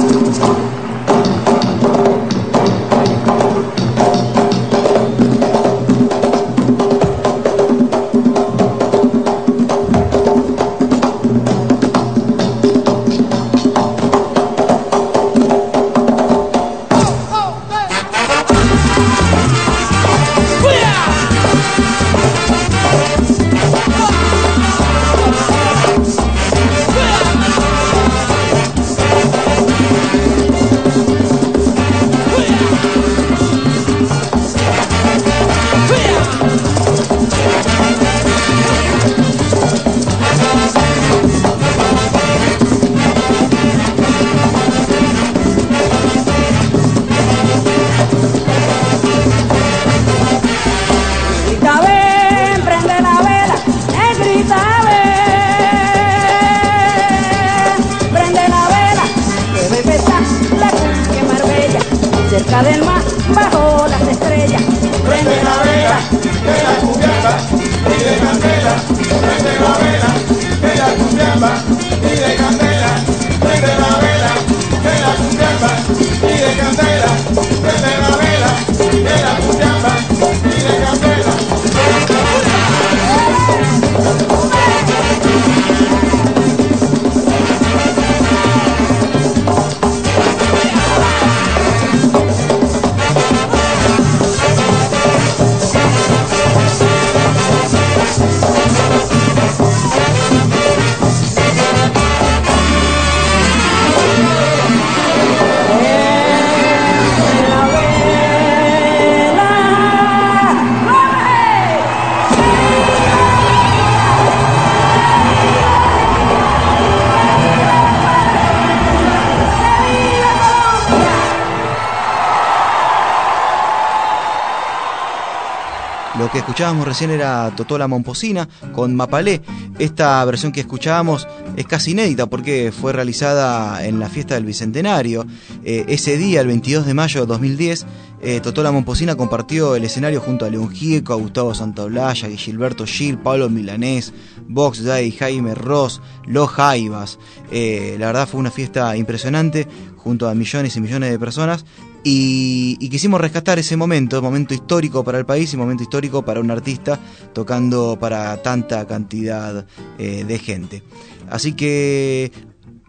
F: Escuchábamos recién era Totola Momposina con Mapalé. Esta versión que escuchábamos es casi inédita porque fue realizada en la fiesta del Bicentenario. Eh, ese día, el 22 de mayo de 2010, eh, Totola Momposina compartió el escenario junto a León Gieco, a Gustavo Santaolalla, Gilberto Gil, Pablo Milanés, Vox Day, Jaime Ross, Los Jaivas. Eh, la verdad fue una fiesta impresionante junto a millones y millones de personas y, y quisimos rescatar ese momento, momento histórico para el país y momento histórico para un artista tocando para tanta cantidad eh, de gente. Así que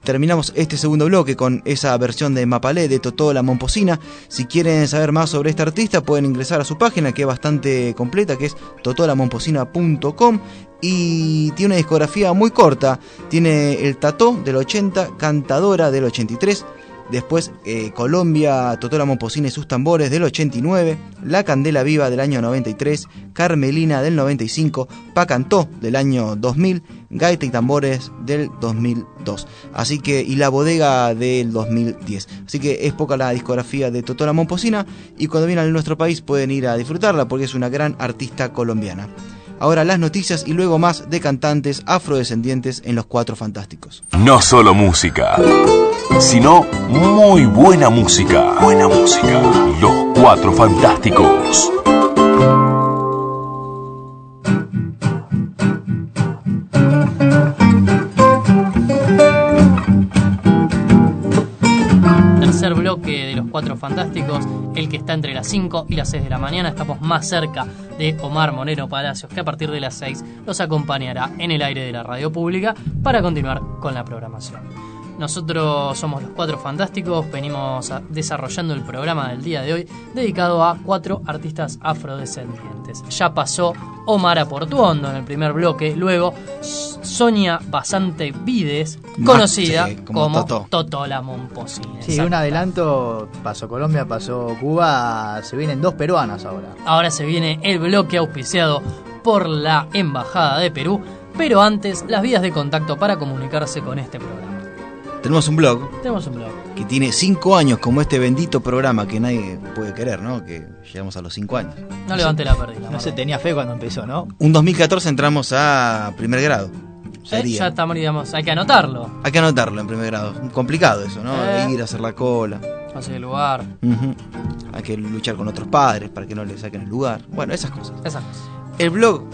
F: terminamos este segundo bloque con esa versión de Mapalé de Totó la Momposina. Si quieren saber más sobre este artista pueden ingresar a su página que es bastante completa, que es totolamomposina.com y tiene una discografía muy corta. Tiene el Tató del 80, Cantadora del 83, Después eh, Colombia, Totola Momposina y sus tambores del 89, La Candela Viva del año 93, Carmelina del 95, Pacantó del año 2000, Gaita y Tambores del 2002. Así que, y La Bodega del 2010. Así que es poca la discografía de Totola Momposina y cuando vienen a nuestro país pueden ir a disfrutarla porque es una gran artista colombiana. Ahora las noticias y luego más de cantantes afrodescendientes en los Cuatro Fantásticos.
B: No solo música, sino muy buena música. Buena música. Los Cuatro Fantásticos.
D: Tercer bloque de los Cuatro Fantásticos, el que está entre las 5 y las 6 de la mañana. Estamos más cerca de Omar Monero Palacios, que a partir de las 6 los acompañará en el aire de la radio pública para continuar con la programación. Nosotros somos los Cuatro Fantásticos, venimos desarrollando el programa del día de hoy dedicado a cuatro artistas afrodescendientes. Ya pasó Omar Portuondo en el primer bloque, luego Sonia Basante Vides, conocida
E: sí, como
D: como,
E: Totó.
D: Momposina.
E: Sí, un adelanto, pasó Colombia, pasó Cuba, se vienen dos peruanas ahora.
D: Ahora se viene el bloque auspiciado por la Embajada de Perú, pero antes las vías de contacto para comunicarse con este programa.
F: Tenemos un blog
D: Tenemos un blog.
F: que tiene cinco años como este bendito programa que nadie puede querer, ¿no? Que llegamos a los cinco años.
D: No levante la pérdida.
E: No se tenía fe cuando empezó, ¿no?
F: Un 2014 entramos a primer grado.
D: Eh,
F: Sería.
D: ya estamos, digamos, hay que anotarlo.
F: Hay que anotarlo en primer grado. Complicado eso, ¿no?
D: Eh.
F: Ir a hacer la cola.
D: Conseguir lugar.
F: Ujú. Hay que luchar con otros padres para que no le saquen el lugar. Bueno, esas cosas.
D: Esas cosas.
F: El blog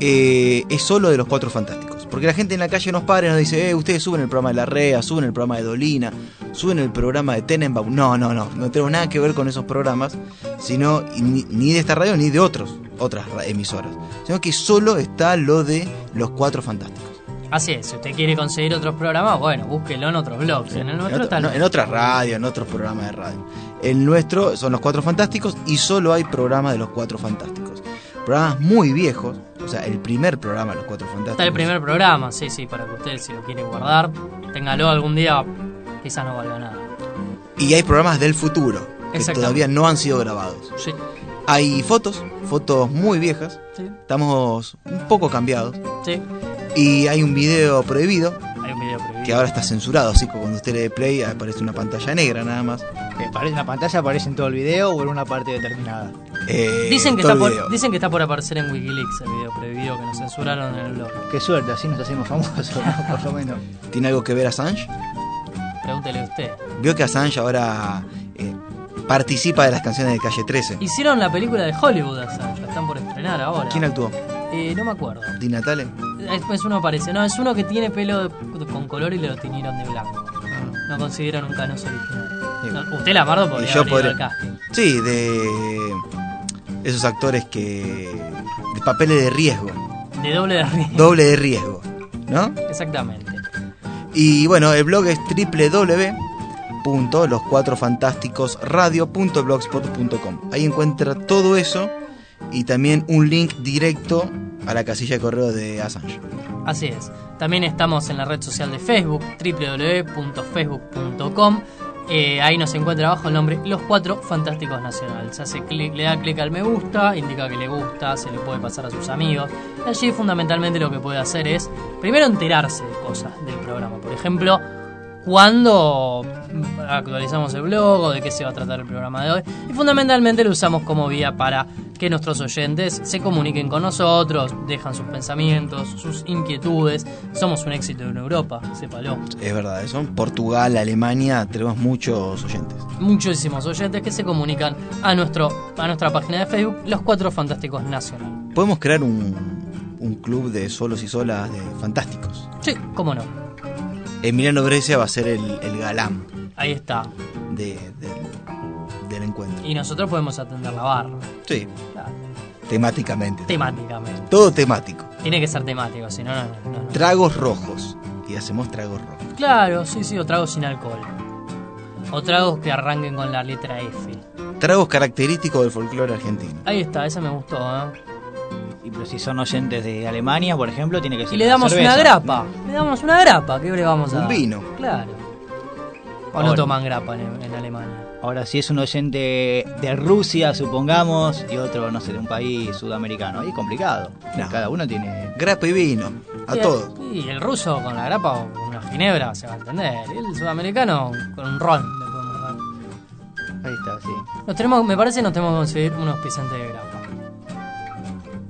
F: eh, es solo de los cuatro fantásticos. Porque la gente en la calle nos para y nos dice, eh, ustedes suben el programa de La Rea, suben el programa de Dolina, suben el programa de Tenenbaum. No, no, no, no tenemos nada que ver con esos programas, sino ni, ni de esta radio ni de otros, otras ra- emisoras. Sino que solo está lo de los cuatro fantásticos.
D: Así es, si usted quiere conseguir otros programas, bueno, búsquelo en otros blogs. En el nuestro
F: en, no, en otras radios, en otros programas de radio. El nuestro son los Cuatro Fantásticos y solo hay programas de los Cuatro Fantásticos. Programas muy viejos, o sea, el primer programa de los Cuatro Fantásticos.
D: Está el primer programa, sí, sí, para que usted si lo quiere guardar, téngalo algún día, quizás no valga nada.
F: Y hay programas del futuro que todavía no han sido grabados.
D: Sí.
F: Hay fotos, fotos muy viejas.
D: Sí.
F: Estamos un poco cambiados.
D: Sí.
F: Y hay un video prohibido
D: Hay un video prohibido.
F: que ahora está censurado, así que cuando usted le dé play aparece una pantalla negra nada más.
E: Que aparece en la pantalla, aparece en todo el video o en una parte determinada.
F: Eh,
D: Dicen que, está por, dicen que está por aparecer en Wikileaks el video prohibido que nos censuraron en el blog.
E: Qué suerte, así nos hacemos famosos, ¿no? <laughs> por lo menos.
F: ¿Tiene algo que ver Assange?
D: Pregúntele a usted.
F: Vio que Assange ahora eh, participa de las canciones de Calle 13.
D: Hicieron la película de Hollywood, Assange, la están por estrenar ahora.
F: ¿Quién actuó?
D: Eh, no me acuerdo.
F: ¿Di Natale?
D: Es, es uno parece, no, es uno que tiene pelo de- con color y le lo tiñeron de blanco. No consideran un canoso original. Usted, Lamardo,
F: Y
D: podría
F: yo
D: al casting.
F: Sí, de esos actores que... de papeles de riesgo.
D: De doble de riesgo.
F: Doble de riesgo, ¿no?
D: Exactamente.
F: Y bueno, el blog es www.loscuatrofantásticosradio.blogspot.com. Ahí encuentra todo eso y también un link directo a la casilla de correo de Assange.
D: Así es. También estamos en la red social de Facebook, www.facebook.com. Eh, ahí nos encuentra abajo el nombre Los Cuatro Fantásticos Nacionales. Hace le da clic al me gusta, indica que le gusta, se le puede pasar a sus amigos. Allí fundamentalmente lo que puede hacer es primero enterarse de cosas del programa. Por ejemplo, cuando actualizamos el blog o de qué se va a tratar el programa de hoy. Y fundamentalmente lo usamos como vía para que nuestros oyentes se comuniquen con nosotros, dejan sus pensamientos, sus inquietudes. Somos un éxito en Europa, sépalo.
F: Es verdad, eso. En Portugal, Alemania, tenemos muchos oyentes.
D: Muchísimos oyentes que se comunican a, nuestro, a nuestra página de Facebook, Los Cuatro Fantásticos Nacional.
F: Podemos crear un, un club de solos y solas de fantásticos.
D: Sí, cómo no.
F: Emiliano Grecia va a ser el, el galán
D: Ahí está.
F: de- del- del encuentro.
D: Y nosotros podemos atender la barra.
F: Sí,
D: Claro.
F: temáticamente.
D: Temáticamente.
F: Todo temático.
D: Tiene que ser temático, si no, no, no, no.
F: Tragos rojos. Y hacemos tragos rojos.
D: Claro, sí, sí, o tragos sin alcohol. O tragos que arranquen con la letra F.
F: Tragos característicos del folclore argentino.
D: Ahí está, esa me gustó, ¿eh?
E: Y pero si son oyentes de Alemania, por ejemplo, tiene que ser
D: Y le damos una grapa. Le damos una grapa, ¿qué le vamos a
F: Un
D: dar?
F: vino.
D: Claro. O no toman grapa en, en Alemania.
E: Ahora, si es un oyente de Rusia, supongamos, y otro, no sé, de un país sudamericano, ahí es complicado.
F: No.
E: Cada uno tiene...
F: Grapa y vino. A
D: Y el-
F: todo.
D: Y el ruso con la grapa o con una ginebra se va a entender. Y el sudamericano con un ron le podemos dar.
E: Ahí está, sí.
D: Nos tenemos, me parece que nos tenemos que conseguir unos pisantes de grapa.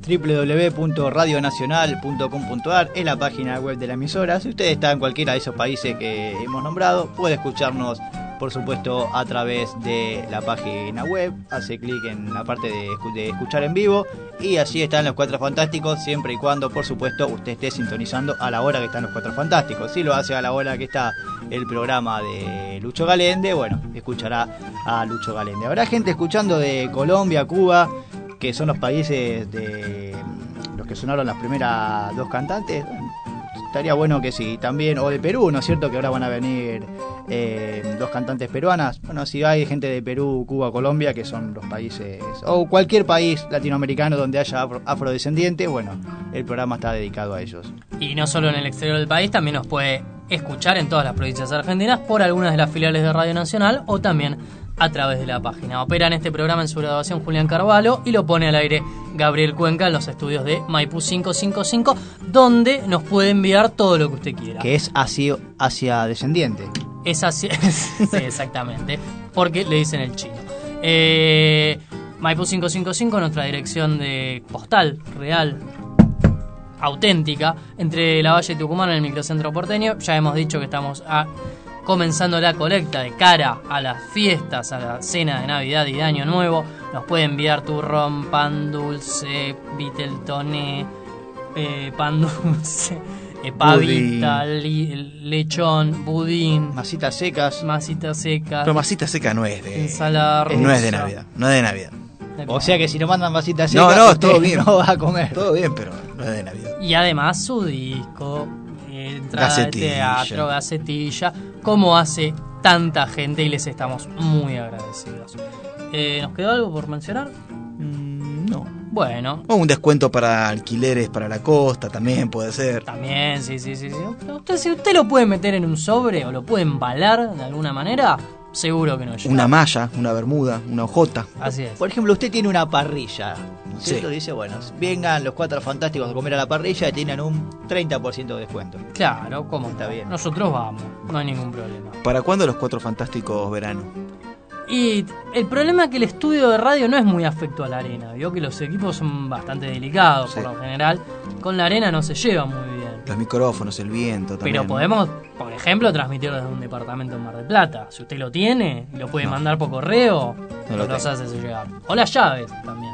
E: www.radionacional.com.ar es la página web de la emisora. Si usted está en cualquiera de esos países que hemos nombrado, puede escucharnos, por supuesto, a través de la página web. Hace clic en la parte de, de escuchar en vivo y allí están los Cuatro Fantásticos, siempre y cuando, por supuesto, usted esté sintonizando a la hora que están los Cuatro Fantásticos. Si lo hace a la hora que está el programa de Lucho Galende, bueno, escuchará a Lucho Galende. Habrá gente escuchando de Colombia, Cuba, que son los países de los que sonaron las primeras dos cantantes. Estaría bueno que sí, también, o de Perú, ¿no es cierto? Que ahora van a venir eh, dos cantantes peruanas. Bueno, si hay gente de Perú, Cuba, Colombia, que son los países, o cualquier país latinoamericano donde haya afro- afrodescendientes, bueno, el programa está dedicado a ellos.
D: Y no solo en el exterior del país, también nos puede escuchar en todas las provincias argentinas por algunas de las filiales de Radio Nacional o también a través de la página. Opera en este programa en su grabación Julián Carvalho y lo pone al aire Gabriel Cuenca en los estudios de Maipú 555, donde nos puede enviar todo lo que usted quiera.
E: Que es hacia, hacia descendiente.
D: Es así, <laughs> sí, exactamente, porque le dicen el chino. Eh, Maipú 555, nuestra dirección de postal real, auténtica, entre La Valle y Tucumán en el microcentro porteño. Ya hemos dicho que estamos a- comenzando la colecta de cara a las fiestas, a la cena de Navidad y de Año Nuevo. Nos puede enviar turrón, pan dulce, viteltoné, eh, pan <laughs> dulce, eh, pavita, li- lechón, budín,
E: Masitas secas.
D: masitas secas,
F: Pero masita seca no es de.
D: ensalada rusa.
F: No es de Navidad. No es de Navidad.
E: O sea que si nos mandan masitas
F: No,
E: secas,
F: no,
E: usted
F: todo bien. <laughs>
E: no va a comer.
F: Todo bien, pero no es de Navidad.
D: Y además su disco, eh, entrada
F: Gacetilla.
D: de teatro, gacetilla, como hace tanta gente y les estamos muy agradecidos. Eh, ¿Nos quedó algo por mencionar?
F: Mm, no.
D: Bueno,
F: O un descuento para alquileres para la costa también puede ser.
D: también, sí, sí, sí. sí. Usted, si usted lo puede meter en un sobre o lo puede embalar de alguna manera, seguro que no llega.
F: Una malla, una bermuda, una hojota.
D: Así es.
E: Por ejemplo, usted tiene una parrilla. ¿no es
F: Sí.
E: cierto? Dice, bueno, vengan los cuatro fantásticos a comer a la parrilla y tienen un 30% de descuento.
D: Claro, ¿cómo
E: Está bien.
D: Nosotros vamos, no hay ningún problema.
F: ¿Para cuándo los cuatro fantásticos verano?
D: Y el problema es que el estudio de radio no es muy afecto a la arena. Vio que los equipos son bastante delicados por lo general. Con la arena no se lleva muy bien.
F: Los micrófonos, el viento también.
D: Pero podemos, por ejemplo, transmitir desde un departamento en Mar del Plata. Si usted lo tiene y lo puede
F: No.
D: mandar por correo,
F: No lo
D: nos hace llegar. O las llaves también.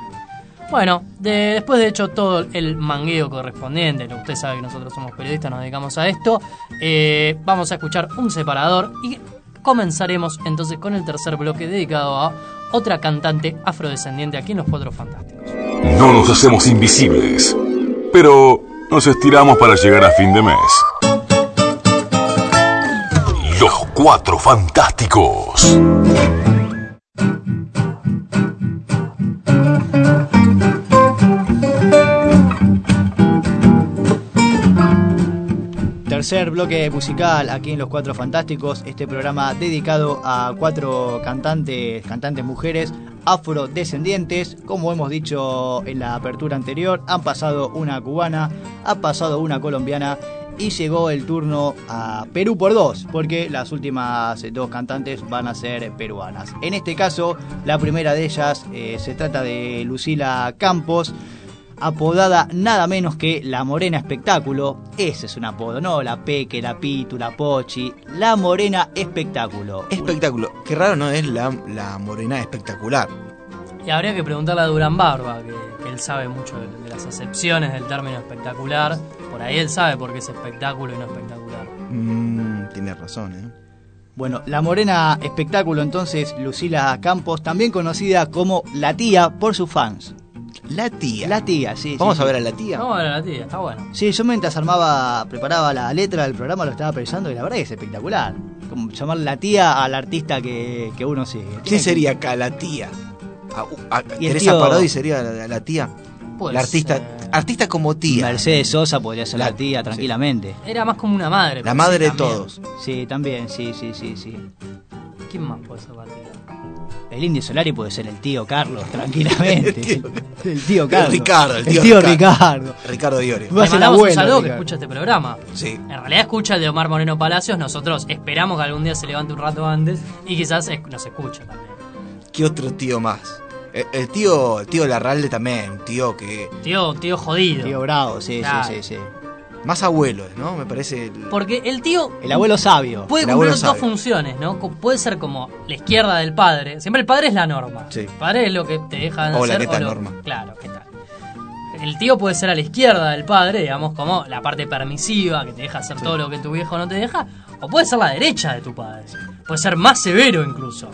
D: Bueno, de- después de hecho todo el mangueo correspondiente, usted sabe que nosotros somos periodistas, nos dedicamos a esto, eh, vamos a escuchar un separador y comenzaremos entonces con el tercer bloque dedicado a otra cantante afrodescendiente aquí en Los Cuatro Fantásticos.
B: No nos hacemos invisibles, pero nos estiramos para llegar a fin de mes. Los Cuatro Fantásticos.
E: Tercer bloque musical aquí en Los Cuatro Fantásticos, este programa dedicado a cuatro cantantes, cantantes mujeres afrodescendientes. Como hemos dicho en la apertura anterior, han pasado una cubana, ha pasado una colombiana y llegó el turno a Perú por dos, porque las últimas dos cantantes van a ser peruanas. En este caso, la primera de ellas eh, se trata de Lucila Campos, apodada nada menos que la Morena Espectáculo. Ese es un apodo, ¿no? La Peque, la Pitu, la Pochi, la Morena Espectáculo.
F: Espectáculo. Qué raro, ¿no? Es la, la morena espectacular.
D: Y habría que preguntarle a Durán Barba, que, que él sabe mucho de, de las acepciones del término espectacular. Por ahí él sabe por qué es espectáculo y no espectacular.
F: Mm, tiene razón, ¿eh?
E: Bueno, la morena espectáculo entonces, Lucila Campos, también conocida como la tía por sus fans.
F: La tía.
E: La tía, sí.
F: Vamos
E: sí,
F: a
E: sí.
F: ver a la tía.
D: No, bueno, la tía, está bueno.
E: Sí, yo mientras armaba, preparaba la letra del programa, lo estaba pensando y la verdad que es espectacular. Como llamar la tía al artista que, que uno sigue. Tiene
F: ¿Quién
E: que-
F: sería acá la tía? A- a-
E: Y el
F: Teresa
E: tío-
F: Parodi sería la, la tía. La artista, artista como tía.
E: Mercedes Sosa podría ser la,
F: La-
E: tía tranquilamente.
D: Era más como una madre.
F: La madre
D: sí,
F: de
D: también.
F: todos.
E: Sí, también, sí, sí, sí, sí.
D: ¿Quién más puede ser tía?
E: El Indio Solari puede ser el tío Carlos, <laughs> tranquilamente. el tío Carlos.
F: Ricardo, el tío
E: tío
F: Ricardo.
E: Ricardo.
F: Ricardo Iorio.
E: Va a
D: Le
E: ser el
D: mandamos un saludo que escucha este programa.
F: Sí.
D: En realidad escucha el de Omar Moreno Palacios. Nosotros esperamos que algún día se levante un rato antes y quizás es- nos escucha también.
F: ¿Qué otro tío más? El, el tío, el tío Larralde también, un tío que.
D: Tío, tío jodido.
E: Tío Bravo, sí,
D: Claro.
E: sí, sí, sí.
F: Más abuelo, ¿no? Me parece. el-
D: Porque el tío
E: El abuelo sabio.
D: puede
F: El
D: cumplir dos funciones, ¿no? Puede ser como la izquierda del padre. Siempre el padre es la norma.
F: Sí.
D: El padre es lo que te
F: Hola,
D: hacer.
F: ¿qué tal,
D: lo-
F: Norma?
D: Claro, ¿qué tal? El tío puede ser a la izquierda del padre, digamos, como la parte permisiva, que te deja hacer todo lo que tu viejo no te deja. O puede ser la derecha de tu padre. Puede ser más severo incluso.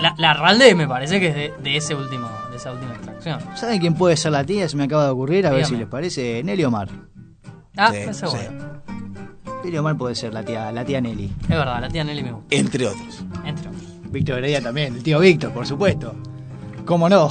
D: La, la Ralde me parece que es de, de ese último, de esa última extracción.
E: ¿Saben quién puede ser la tía? Se me acaba de ocurrir, a ver si les parece. Nelly Omar.
D: Ah,
F: Sí,
D: ese bueno.
E: Nelly Omar puede ser la tía, la tía Nelly.
D: Es verdad, la tía Nelly me gusta.
F: Entre otros.
D: Entre otros.
E: Víctor Heredia también, el tío Víctor, por supuesto. ¿Cómo no?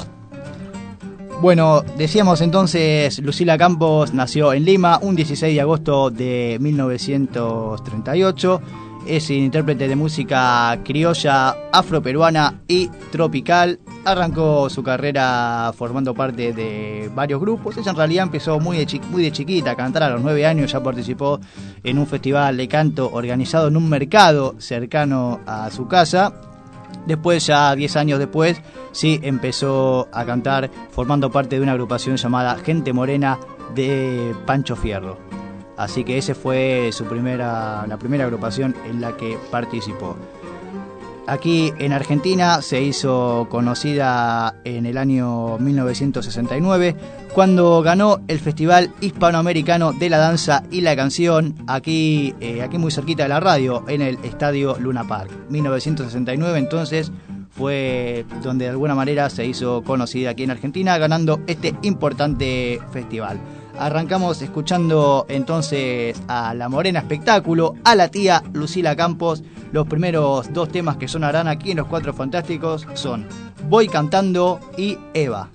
E: Bueno, decíamos entonces, Lucila Campos nació en Lima un 16 de agosto de 1938. Es intérprete de música criolla, afroperuana y tropical. Arrancó su carrera formando parte de varios grupos. Ella en realidad empezó muy de, muy de chiquita a cantar a los 9 años. Ya participó en un festival de canto organizado en un mercado cercano a su casa. Después, ya 10 años después, sí empezó a cantar formando parte de una agrupación llamada Gente Morena de Pancho Fierro. Así que ese fue su primera, la primera agrupación en la que participó. Aquí en Argentina se hizo conocida en el año 1969 cuando ganó el Festival Hispanoamericano de la Danza y la Canción aquí, eh, aquí muy cerquita de la radio en el Estadio Luna Park. 1969 entonces fue donde de alguna manera se hizo conocida aquí en Argentina ganando este importante festival. Arrancamos escuchando entonces a La Morena Espectáculo, a la tía Lucila Campos. Los primeros dos temas que sonarán aquí en Los Cuatro Fantásticos son Voy Cantando y Eva.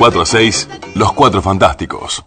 M: 4 a 6, Los Cuatro Fantásticos.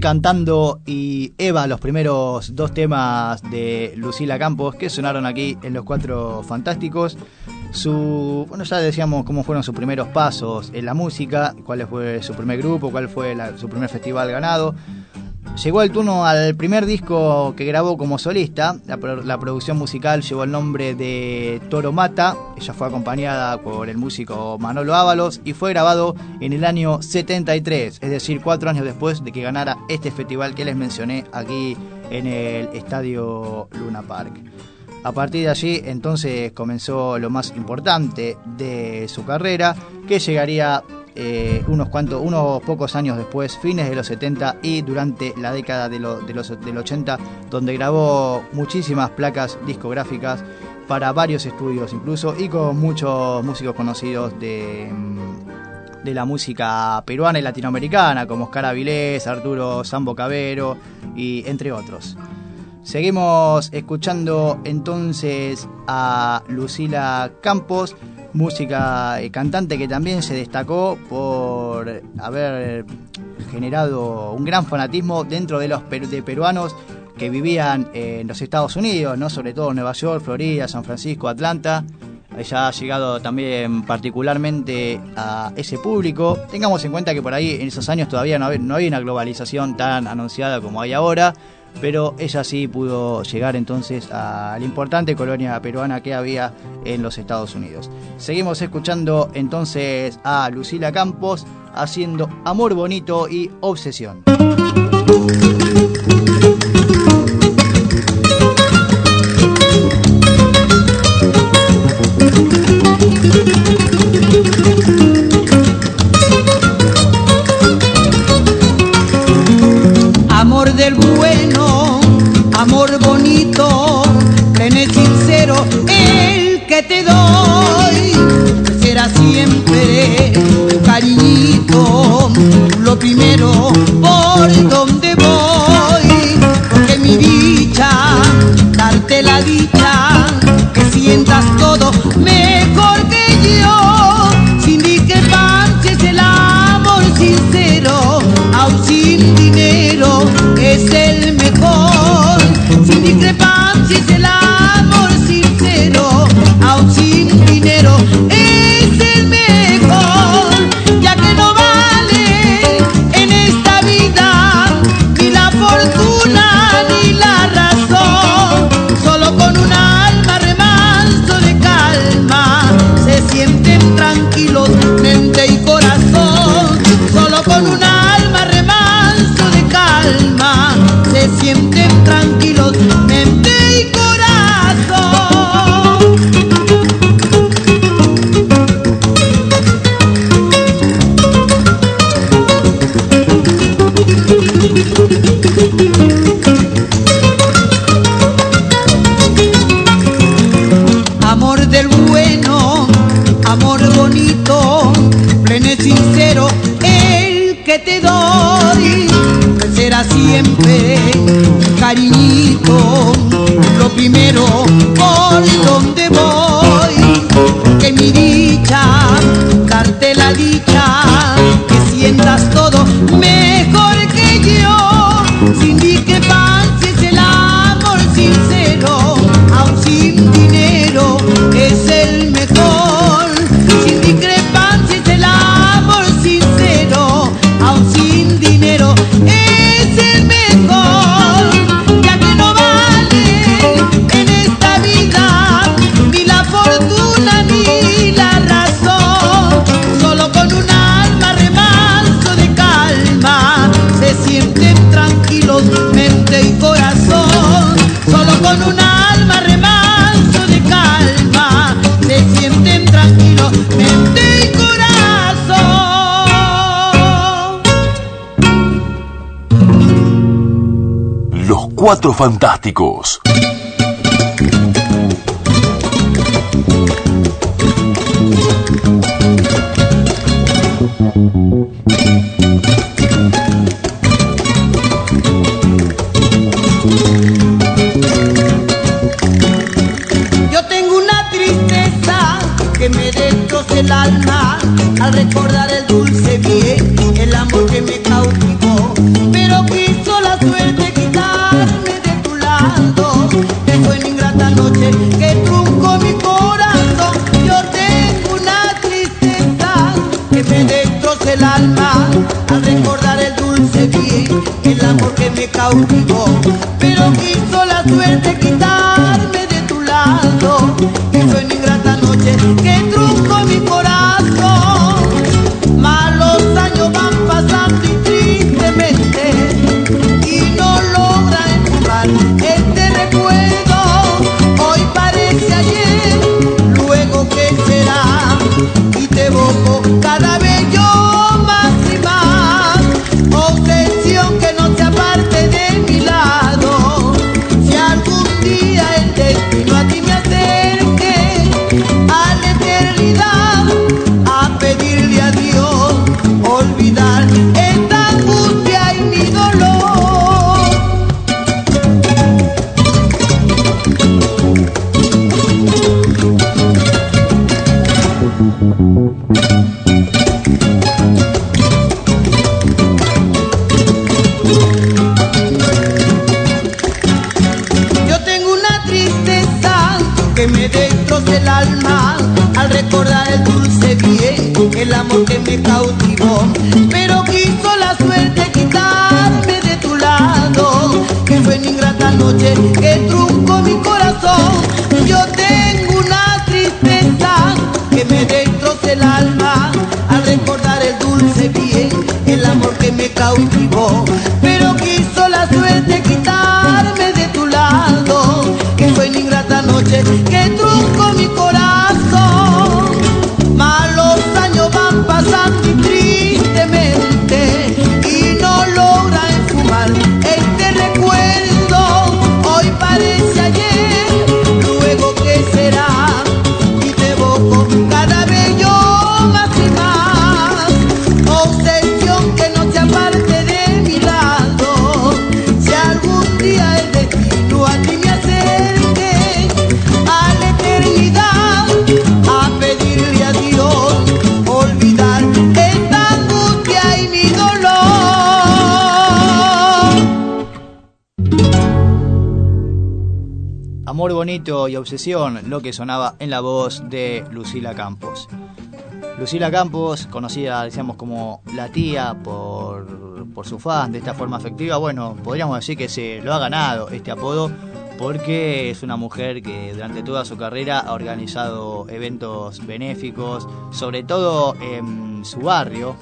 E: Cantando y Eva, los primeros dos temas de Lucila Campos que sonaron aquí en Los Cuatro Fantásticos. Su, bueno, ya decíamos cómo fueron sus primeros pasos en la música, cuál fue su primer grupo, cuál fue su primer festival ganado. Llegó el turno al primer disco que grabó como solista. La, pro- la producción musical llevó el nombre de Toro Mata. Ella fue acompañada por el músico Manolo Ábalos y fue grabado en el año 73, es decir, cuatro años después de que ganara este festival que les mencioné aquí en el Estadio Luna Park. A partir de allí entonces comenzó lo más importante de su carrera, que llegaría eh, unos cuantos, unos pocos años después, fines de los 70 y durante la década de lo- de los, del 80, donde grabó muchísimas placas discográficas para varios estudios incluso y con muchos músicos conocidos de, mm, de la música peruana y latinoamericana, como Oscar Avilés, Arturo Sambo Cabero y entre otros. Seguimos escuchando entonces a Lucila Campos, música eh, cantante que también se destacó por haber generado un gran fanatismo dentro de los peru- de peruanos que vivían en los Estados Unidos, no sobre todo en Nueva York, Florida, San Francisco, Atlanta. Ella ha llegado también particularmente a ese público. Tengamos en cuenta que por ahí en esos años todavía no había, no había una globalización tan anunciada como hay ahora, pero ella sí pudo llegar entonces a la importante colonia peruana que había en los Estados Unidos. Seguimos escuchando entonces a Lucila Campos haciendo Amor Bonito y Obsesión.
M: Primero
B: Cuatro Fantásticos.
E: Lo que sonaba en la voz de Lucila Campos. Lucila Campos, conocida, decíamos, como la tía por, por su fan de esta forma afectiva, bueno, podríamos decir que se lo ha ganado este apodo porque es una mujer que durante toda su carrera ha organizado eventos benéficos, sobre todo en su barrio,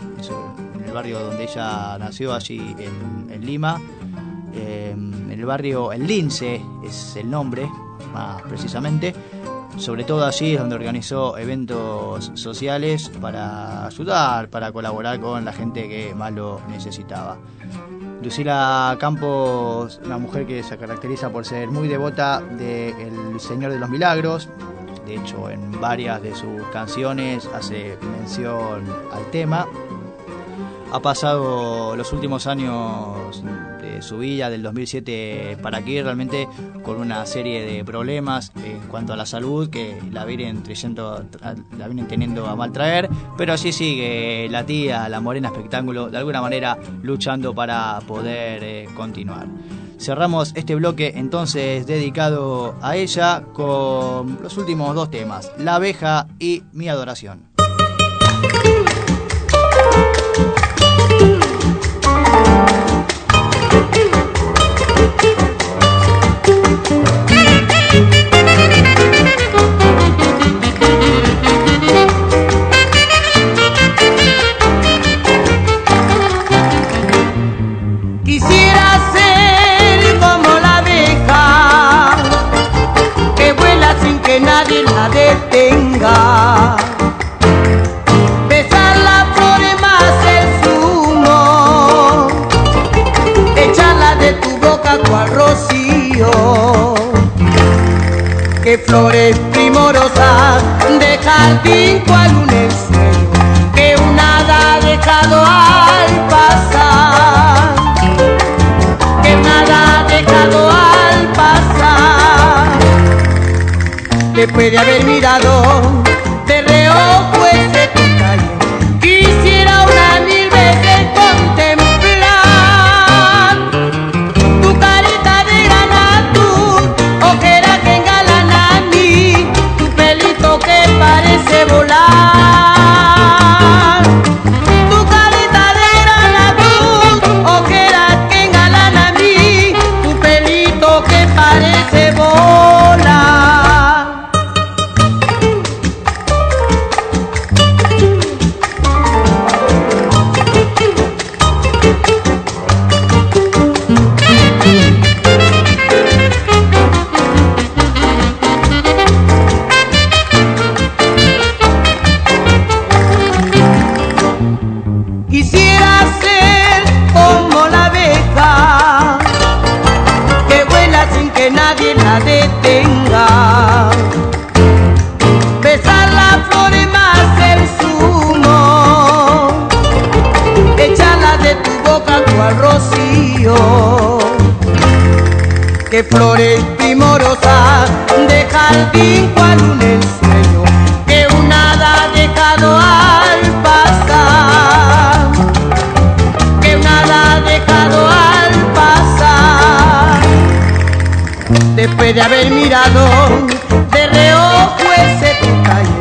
E: en el barrio donde ella nació, allí en, en Lima, en el barrio El Lince es el nombre, más precisamente. Sobre todo allí es donde organizó eventos sociales para ayudar, para colaborar con la gente que más lo necesitaba. Lucila Campos, una mujer que se caracteriza por ser muy devota del Señor de los Milagros. De hecho, en varias de sus canciones hace mención al tema. Ha pasado los últimos años de su vida, del 2007 para aquí, realmente con una serie de problemas en cuanto a la salud que la vienen, trayendo- tra- la vienen teniendo a mal traer, pero así sigue la tía, la morena espectáculo, de alguna manera luchando para poder eh, continuar. Cerramos este bloque entonces dedicado a ella con los últimos dos temas, La abeja y Mi adoración.
M: Que flores primorosas de jardín cual un ensueño que un hada ha dejado al Después de haber mirado de reojo Que flores primorosas de jardín cual un ensueño que un hada ha dejado al pasar. Que un hada ha dejado al pasar. Después de haber mirado de reojo ese detalle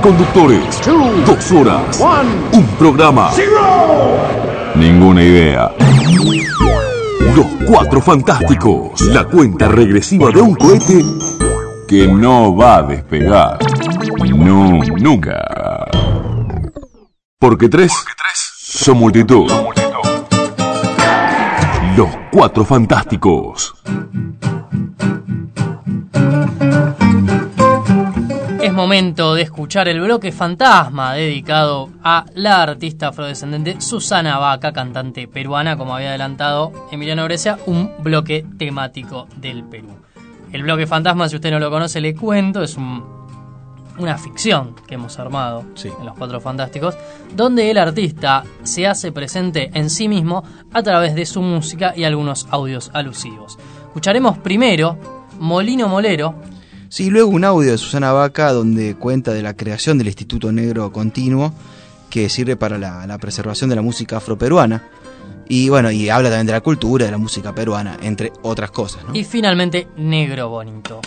B: conductores. Dos horas. Un programa. Ninguna idea. Los Cuatro Fantásticos. La cuenta regresiva de un cohete que no va a despegar. No, nunca. Porque tres son multitud. Los Cuatro Fantásticos.
I: Momento de escuchar el bloque fantasma dedicado a la artista afrodescendente Susana Vaca, cantante peruana, como había adelantado Emiliano Brescia, un bloque temático del Perú. El bloque fantasma, si usted no lo conoce, le cuento, es un- una ficción que hemos armado en Los Cuatro Fantásticos, donde el artista se hace presente en sí mismo a través de su música y algunos audios alusivos. Escucharemos primero Molino Molero,
F: Sí, luego un audio de Susana Vaca donde cuenta de la creación del Instituto Negro Continuo que sirve para la, preservación de la música afroperuana. Y bueno, y habla también de la cultura, de la música peruana, entre otras cosas.
I: Y finalmente, Negro Bonito.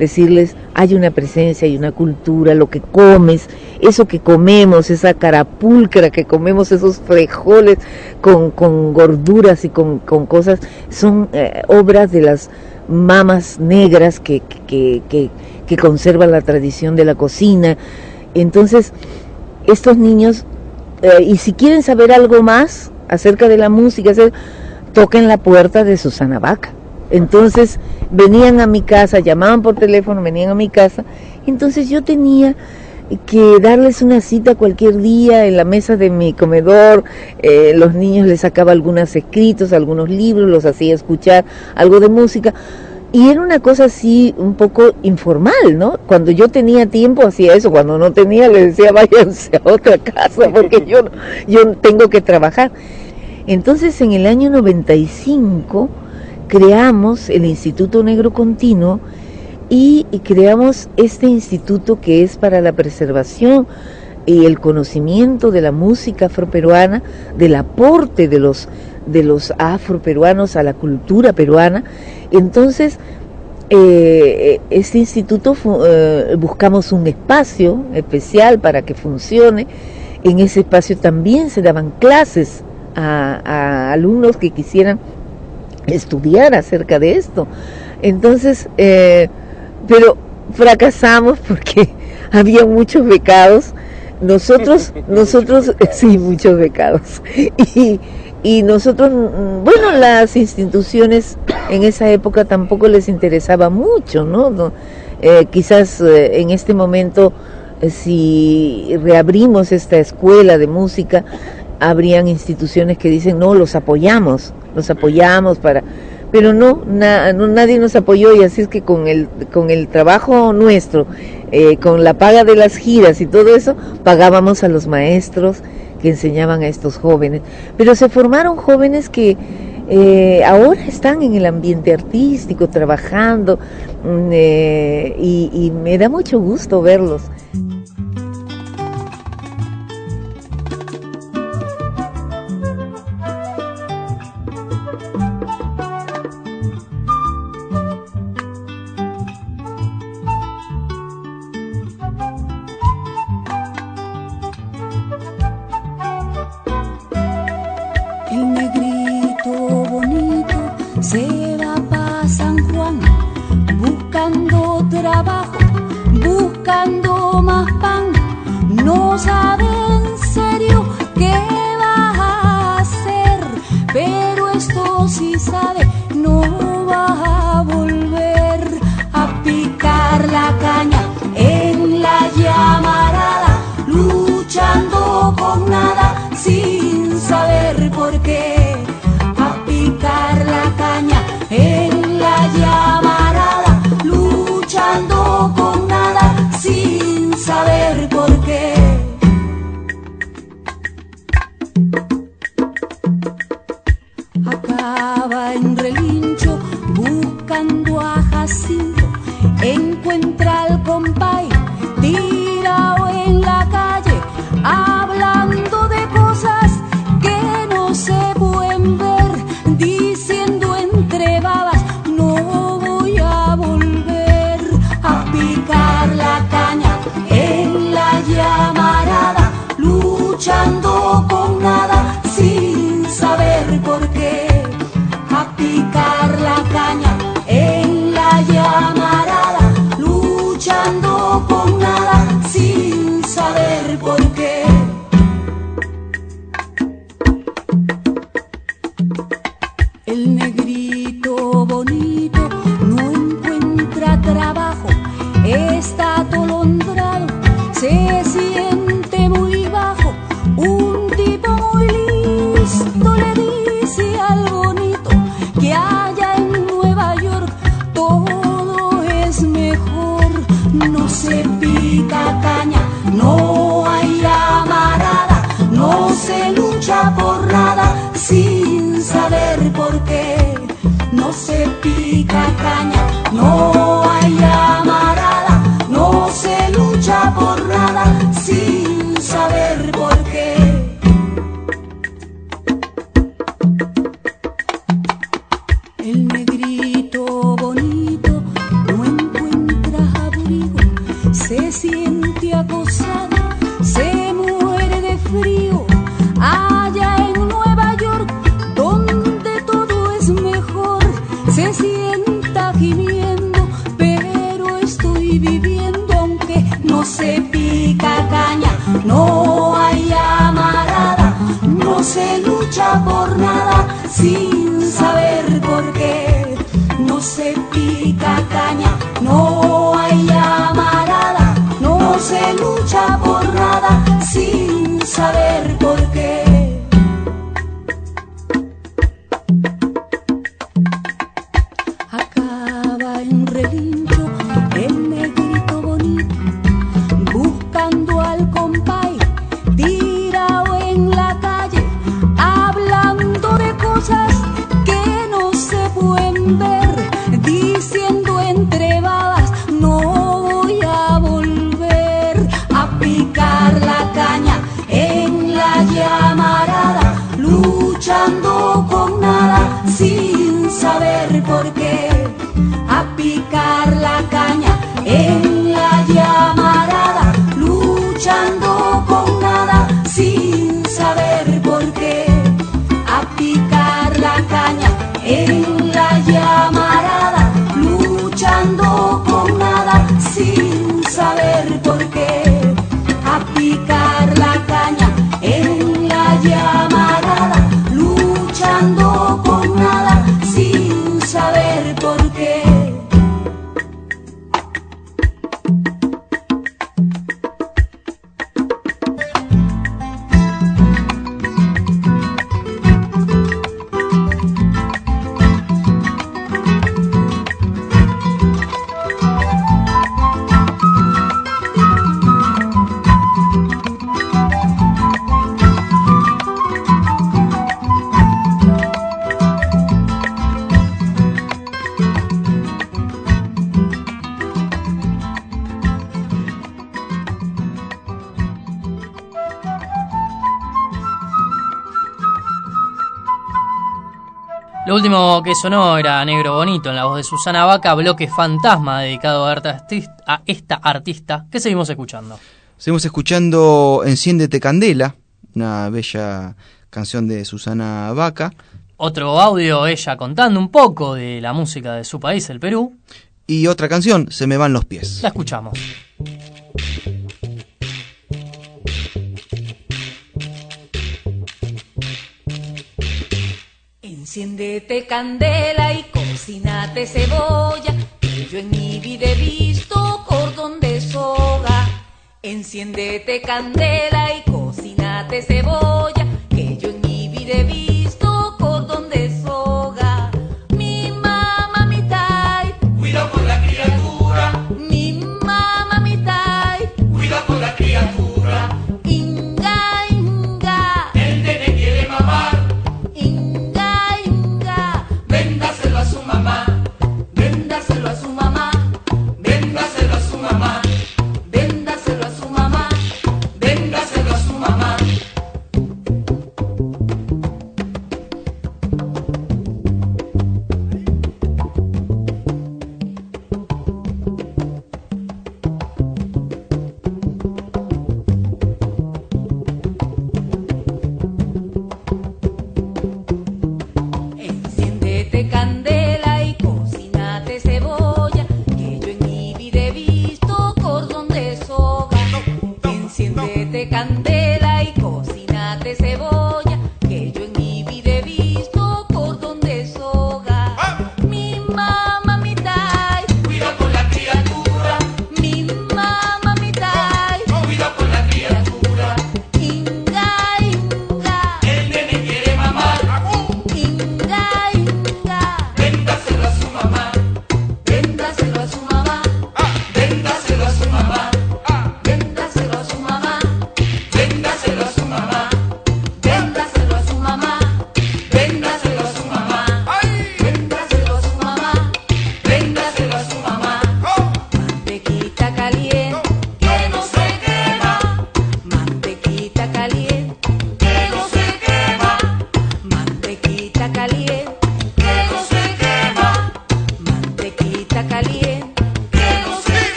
N: Decirles hay una presencia, hay una cultura, lo que comes, eso que comemos, esa carapulcra que comemos, esos frijoles con, con gorduras y con, con cosas, son eh, obras de las mamas negras que, que, que, que conservan la tradición de la cocina. Entonces, estos niños, eh, y si quieren saber algo más acerca de la música, toquen la puerta de Susana Vaca. Entonces venían a mi casa, llamaban por teléfono, venían a mi casa. Entonces yo tenía que darles una cita cualquier día en la mesa de mi comedor. eh, los niños les sacaba algunos escritos, algunos libros, los hacía escuchar algo de música. Y era una cosa así un poco informal, ¿no? Cuando yo tenía tiempo hacía eso, cuando no tenía le decía váyanse a otra casa <laughs> porque yo, yo tengo que trabajar. Entonces en el año 95 creamos el Instituto Negro Continuo y creamos este instituto que es para la preservación y el conocimiento de la música afroperuana, del aporte de los, de los afroperuanos a la cultura peruana. Entonces,
I: eh, este instituto eh, buscamos un espacio especial para que funcione. En ese espacio también se daban clases a alumnos que quisieran estudiar acerca de esto. Entonces, eh, pero fracasamos <laughs> porque había muchos becados. Nosotros, <laughs> nosotros, eh, sí, muchos becados. <laughs> Y, y nosotros, mm, bueno, las instituciones en esa época tampoco les interesaba mucho, ¿no? Eh, quizás eh, en este momento, si reabrimos esta escuela de música, habrían instituciones que dicen, no, los apoyamos, los apoyamos para... Pero no, na, no nadie nos apoyó y así es que con el, con el trabajo nuestro, eh, con la paga de las giras y todo eso, pagábamos a los maestros que enseñaban a estos jóvenes. Pero se formaron jóvenes que eh, ahora están en el ambiente artístico, trabajando, mm, eh, y, y me da mucho gusto verlos.
O: Sin saber por qué.
D: Último que sonó era Negro Bonito en la voz de Susana Vaca, bloque fantasma dedicado a esta artis- a esta artista que seguimos escuchando.
F: Seguimos escuchando Enciéndete Candela, una bella canción de Susana Vaca.
D: Otro audio, ella contando un poco de la música de su país, el Perú.
F: Y otra canción, Se me van los pies.
D: La escuchamos.
I: Enciéndete candela y cocinate cebolla, que yo en mi vida he visto cordón de soga. Enciéndete candela y cocinate cebolla, que yo en mi vida he visto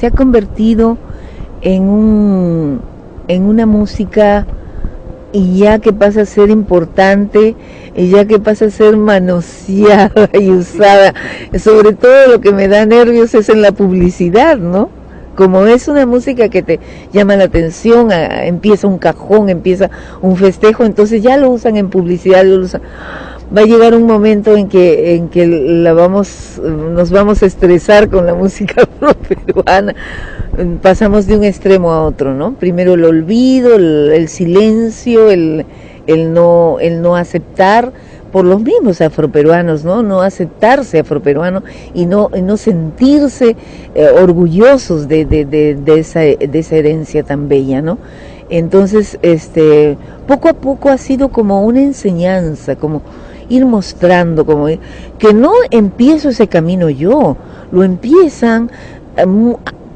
N: se ha convertido en un en una música y ya que pasa a ser importante y ya que pasa a ser manoseada y usada sobre todo lo que me da nervios es en la publicidad no como es una música que te llama la atención empieza un cajón empieza un festejo entonces ya lo usan en publicidad lo usan. Va a llegar un momento en que en que la vamos nos vamos a estresar con la música <laughs> peruana pasamos de un extremo a otro no primero el olvido el, silencio el, el no el no aceptar por los mismos afroperuanos no no aceptarse afroperuano y no no sentirse eh, orgullosos de, de, de, de esa de esa herencia tan bella no entonces este poco a poco ha sido como una enseñanza como ir mostrando como que no empiezo ese camino yo, lo empiezan eh,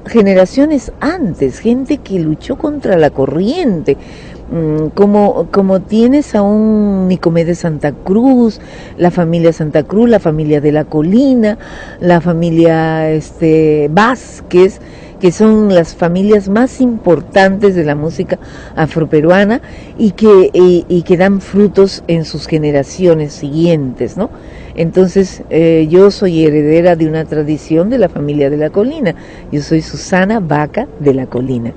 N: generaciones antes, gente que luchó contra la corriente, mm, como, como tienes a un Nicomedes Santa Cruz, la familia Santa Cruz, la familia de la Colina, la familia este, Vázquez, que son las familias más importantes de la música afroperuana y que, y, que dan frutos en sus generaciones siguientes, ¿no? Entonces, eh, yo soy heredera de una tradición de la familia de la colina. Yo soy Susana Vaca de la Colina.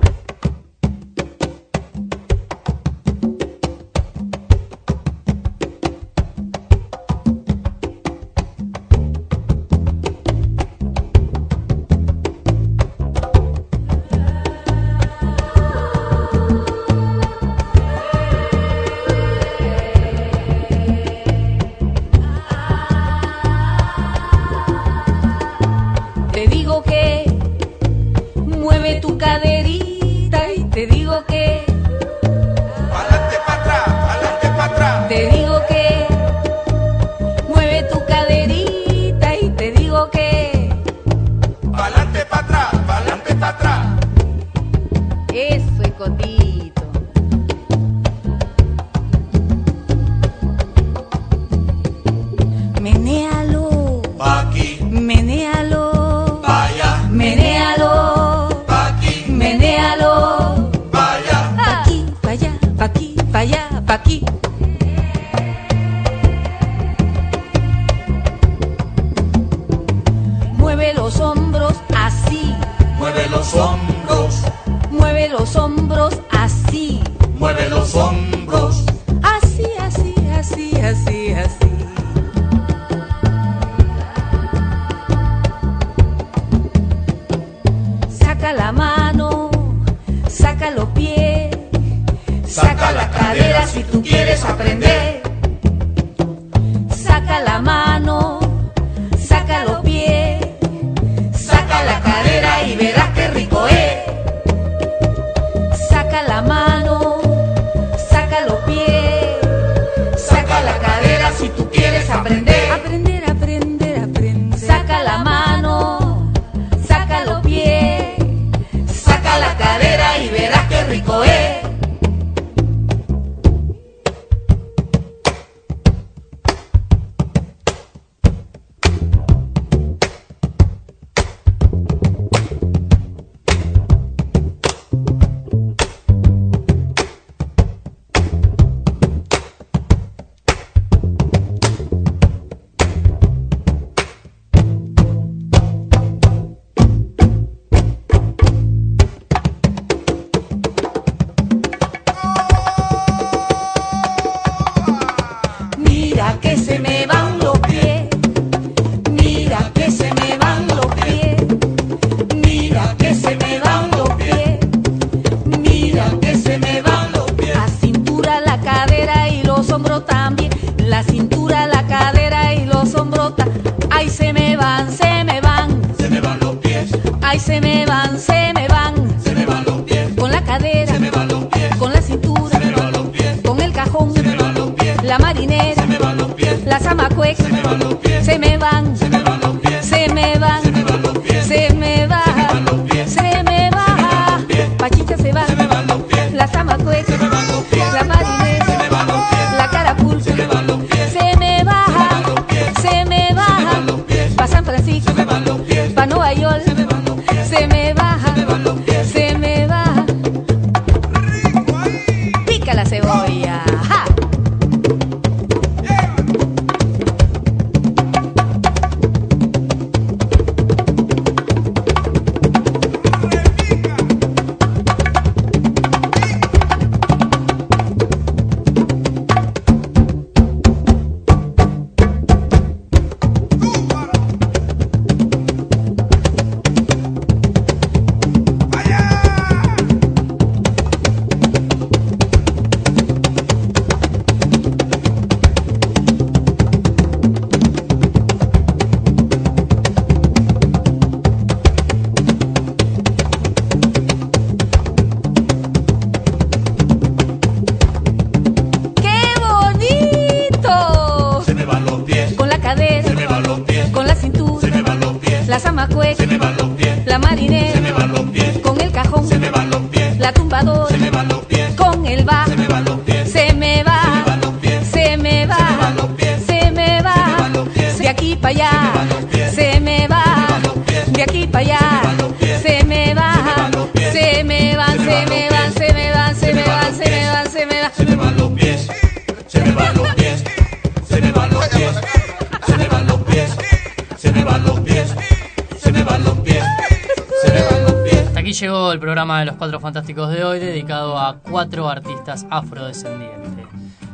D: programa de los Cuatro Fantásticos de hoy dedicado a cuatro artistas afrodescendientes.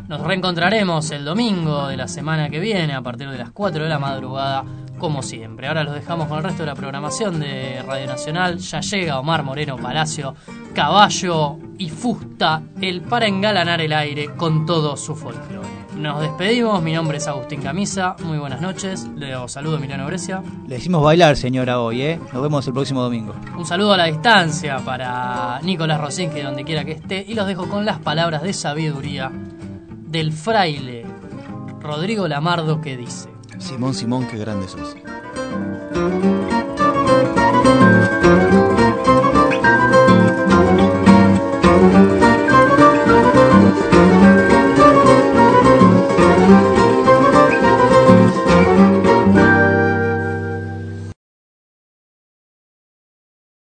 D: Nos reencontraremos el domingo de la semana que viene a partir de las 4 de la madrugada, como siempre. Ahora los dejamos con el resto de la programación de Radio Nacional. Ya llega Omar Moreno Palacio, Caballo y Fusta, el para engalanar el aire con todo su folclore. Nos despedimos, mi nombre es Agustín Camisa, muy buenas noches, le saludo Milano Grecia.
E: Le decimos bailar señora hoy. ¿eh? Nos vemos el próximo domingo.
D: Un saludo a la distancia para Nicolás Rosinski, donde quiera que esté, y los dejo con las palabras de sabiduría del fraile Rodrigo Lamardo que dice:
F: Simón, Simón, qué grande sos.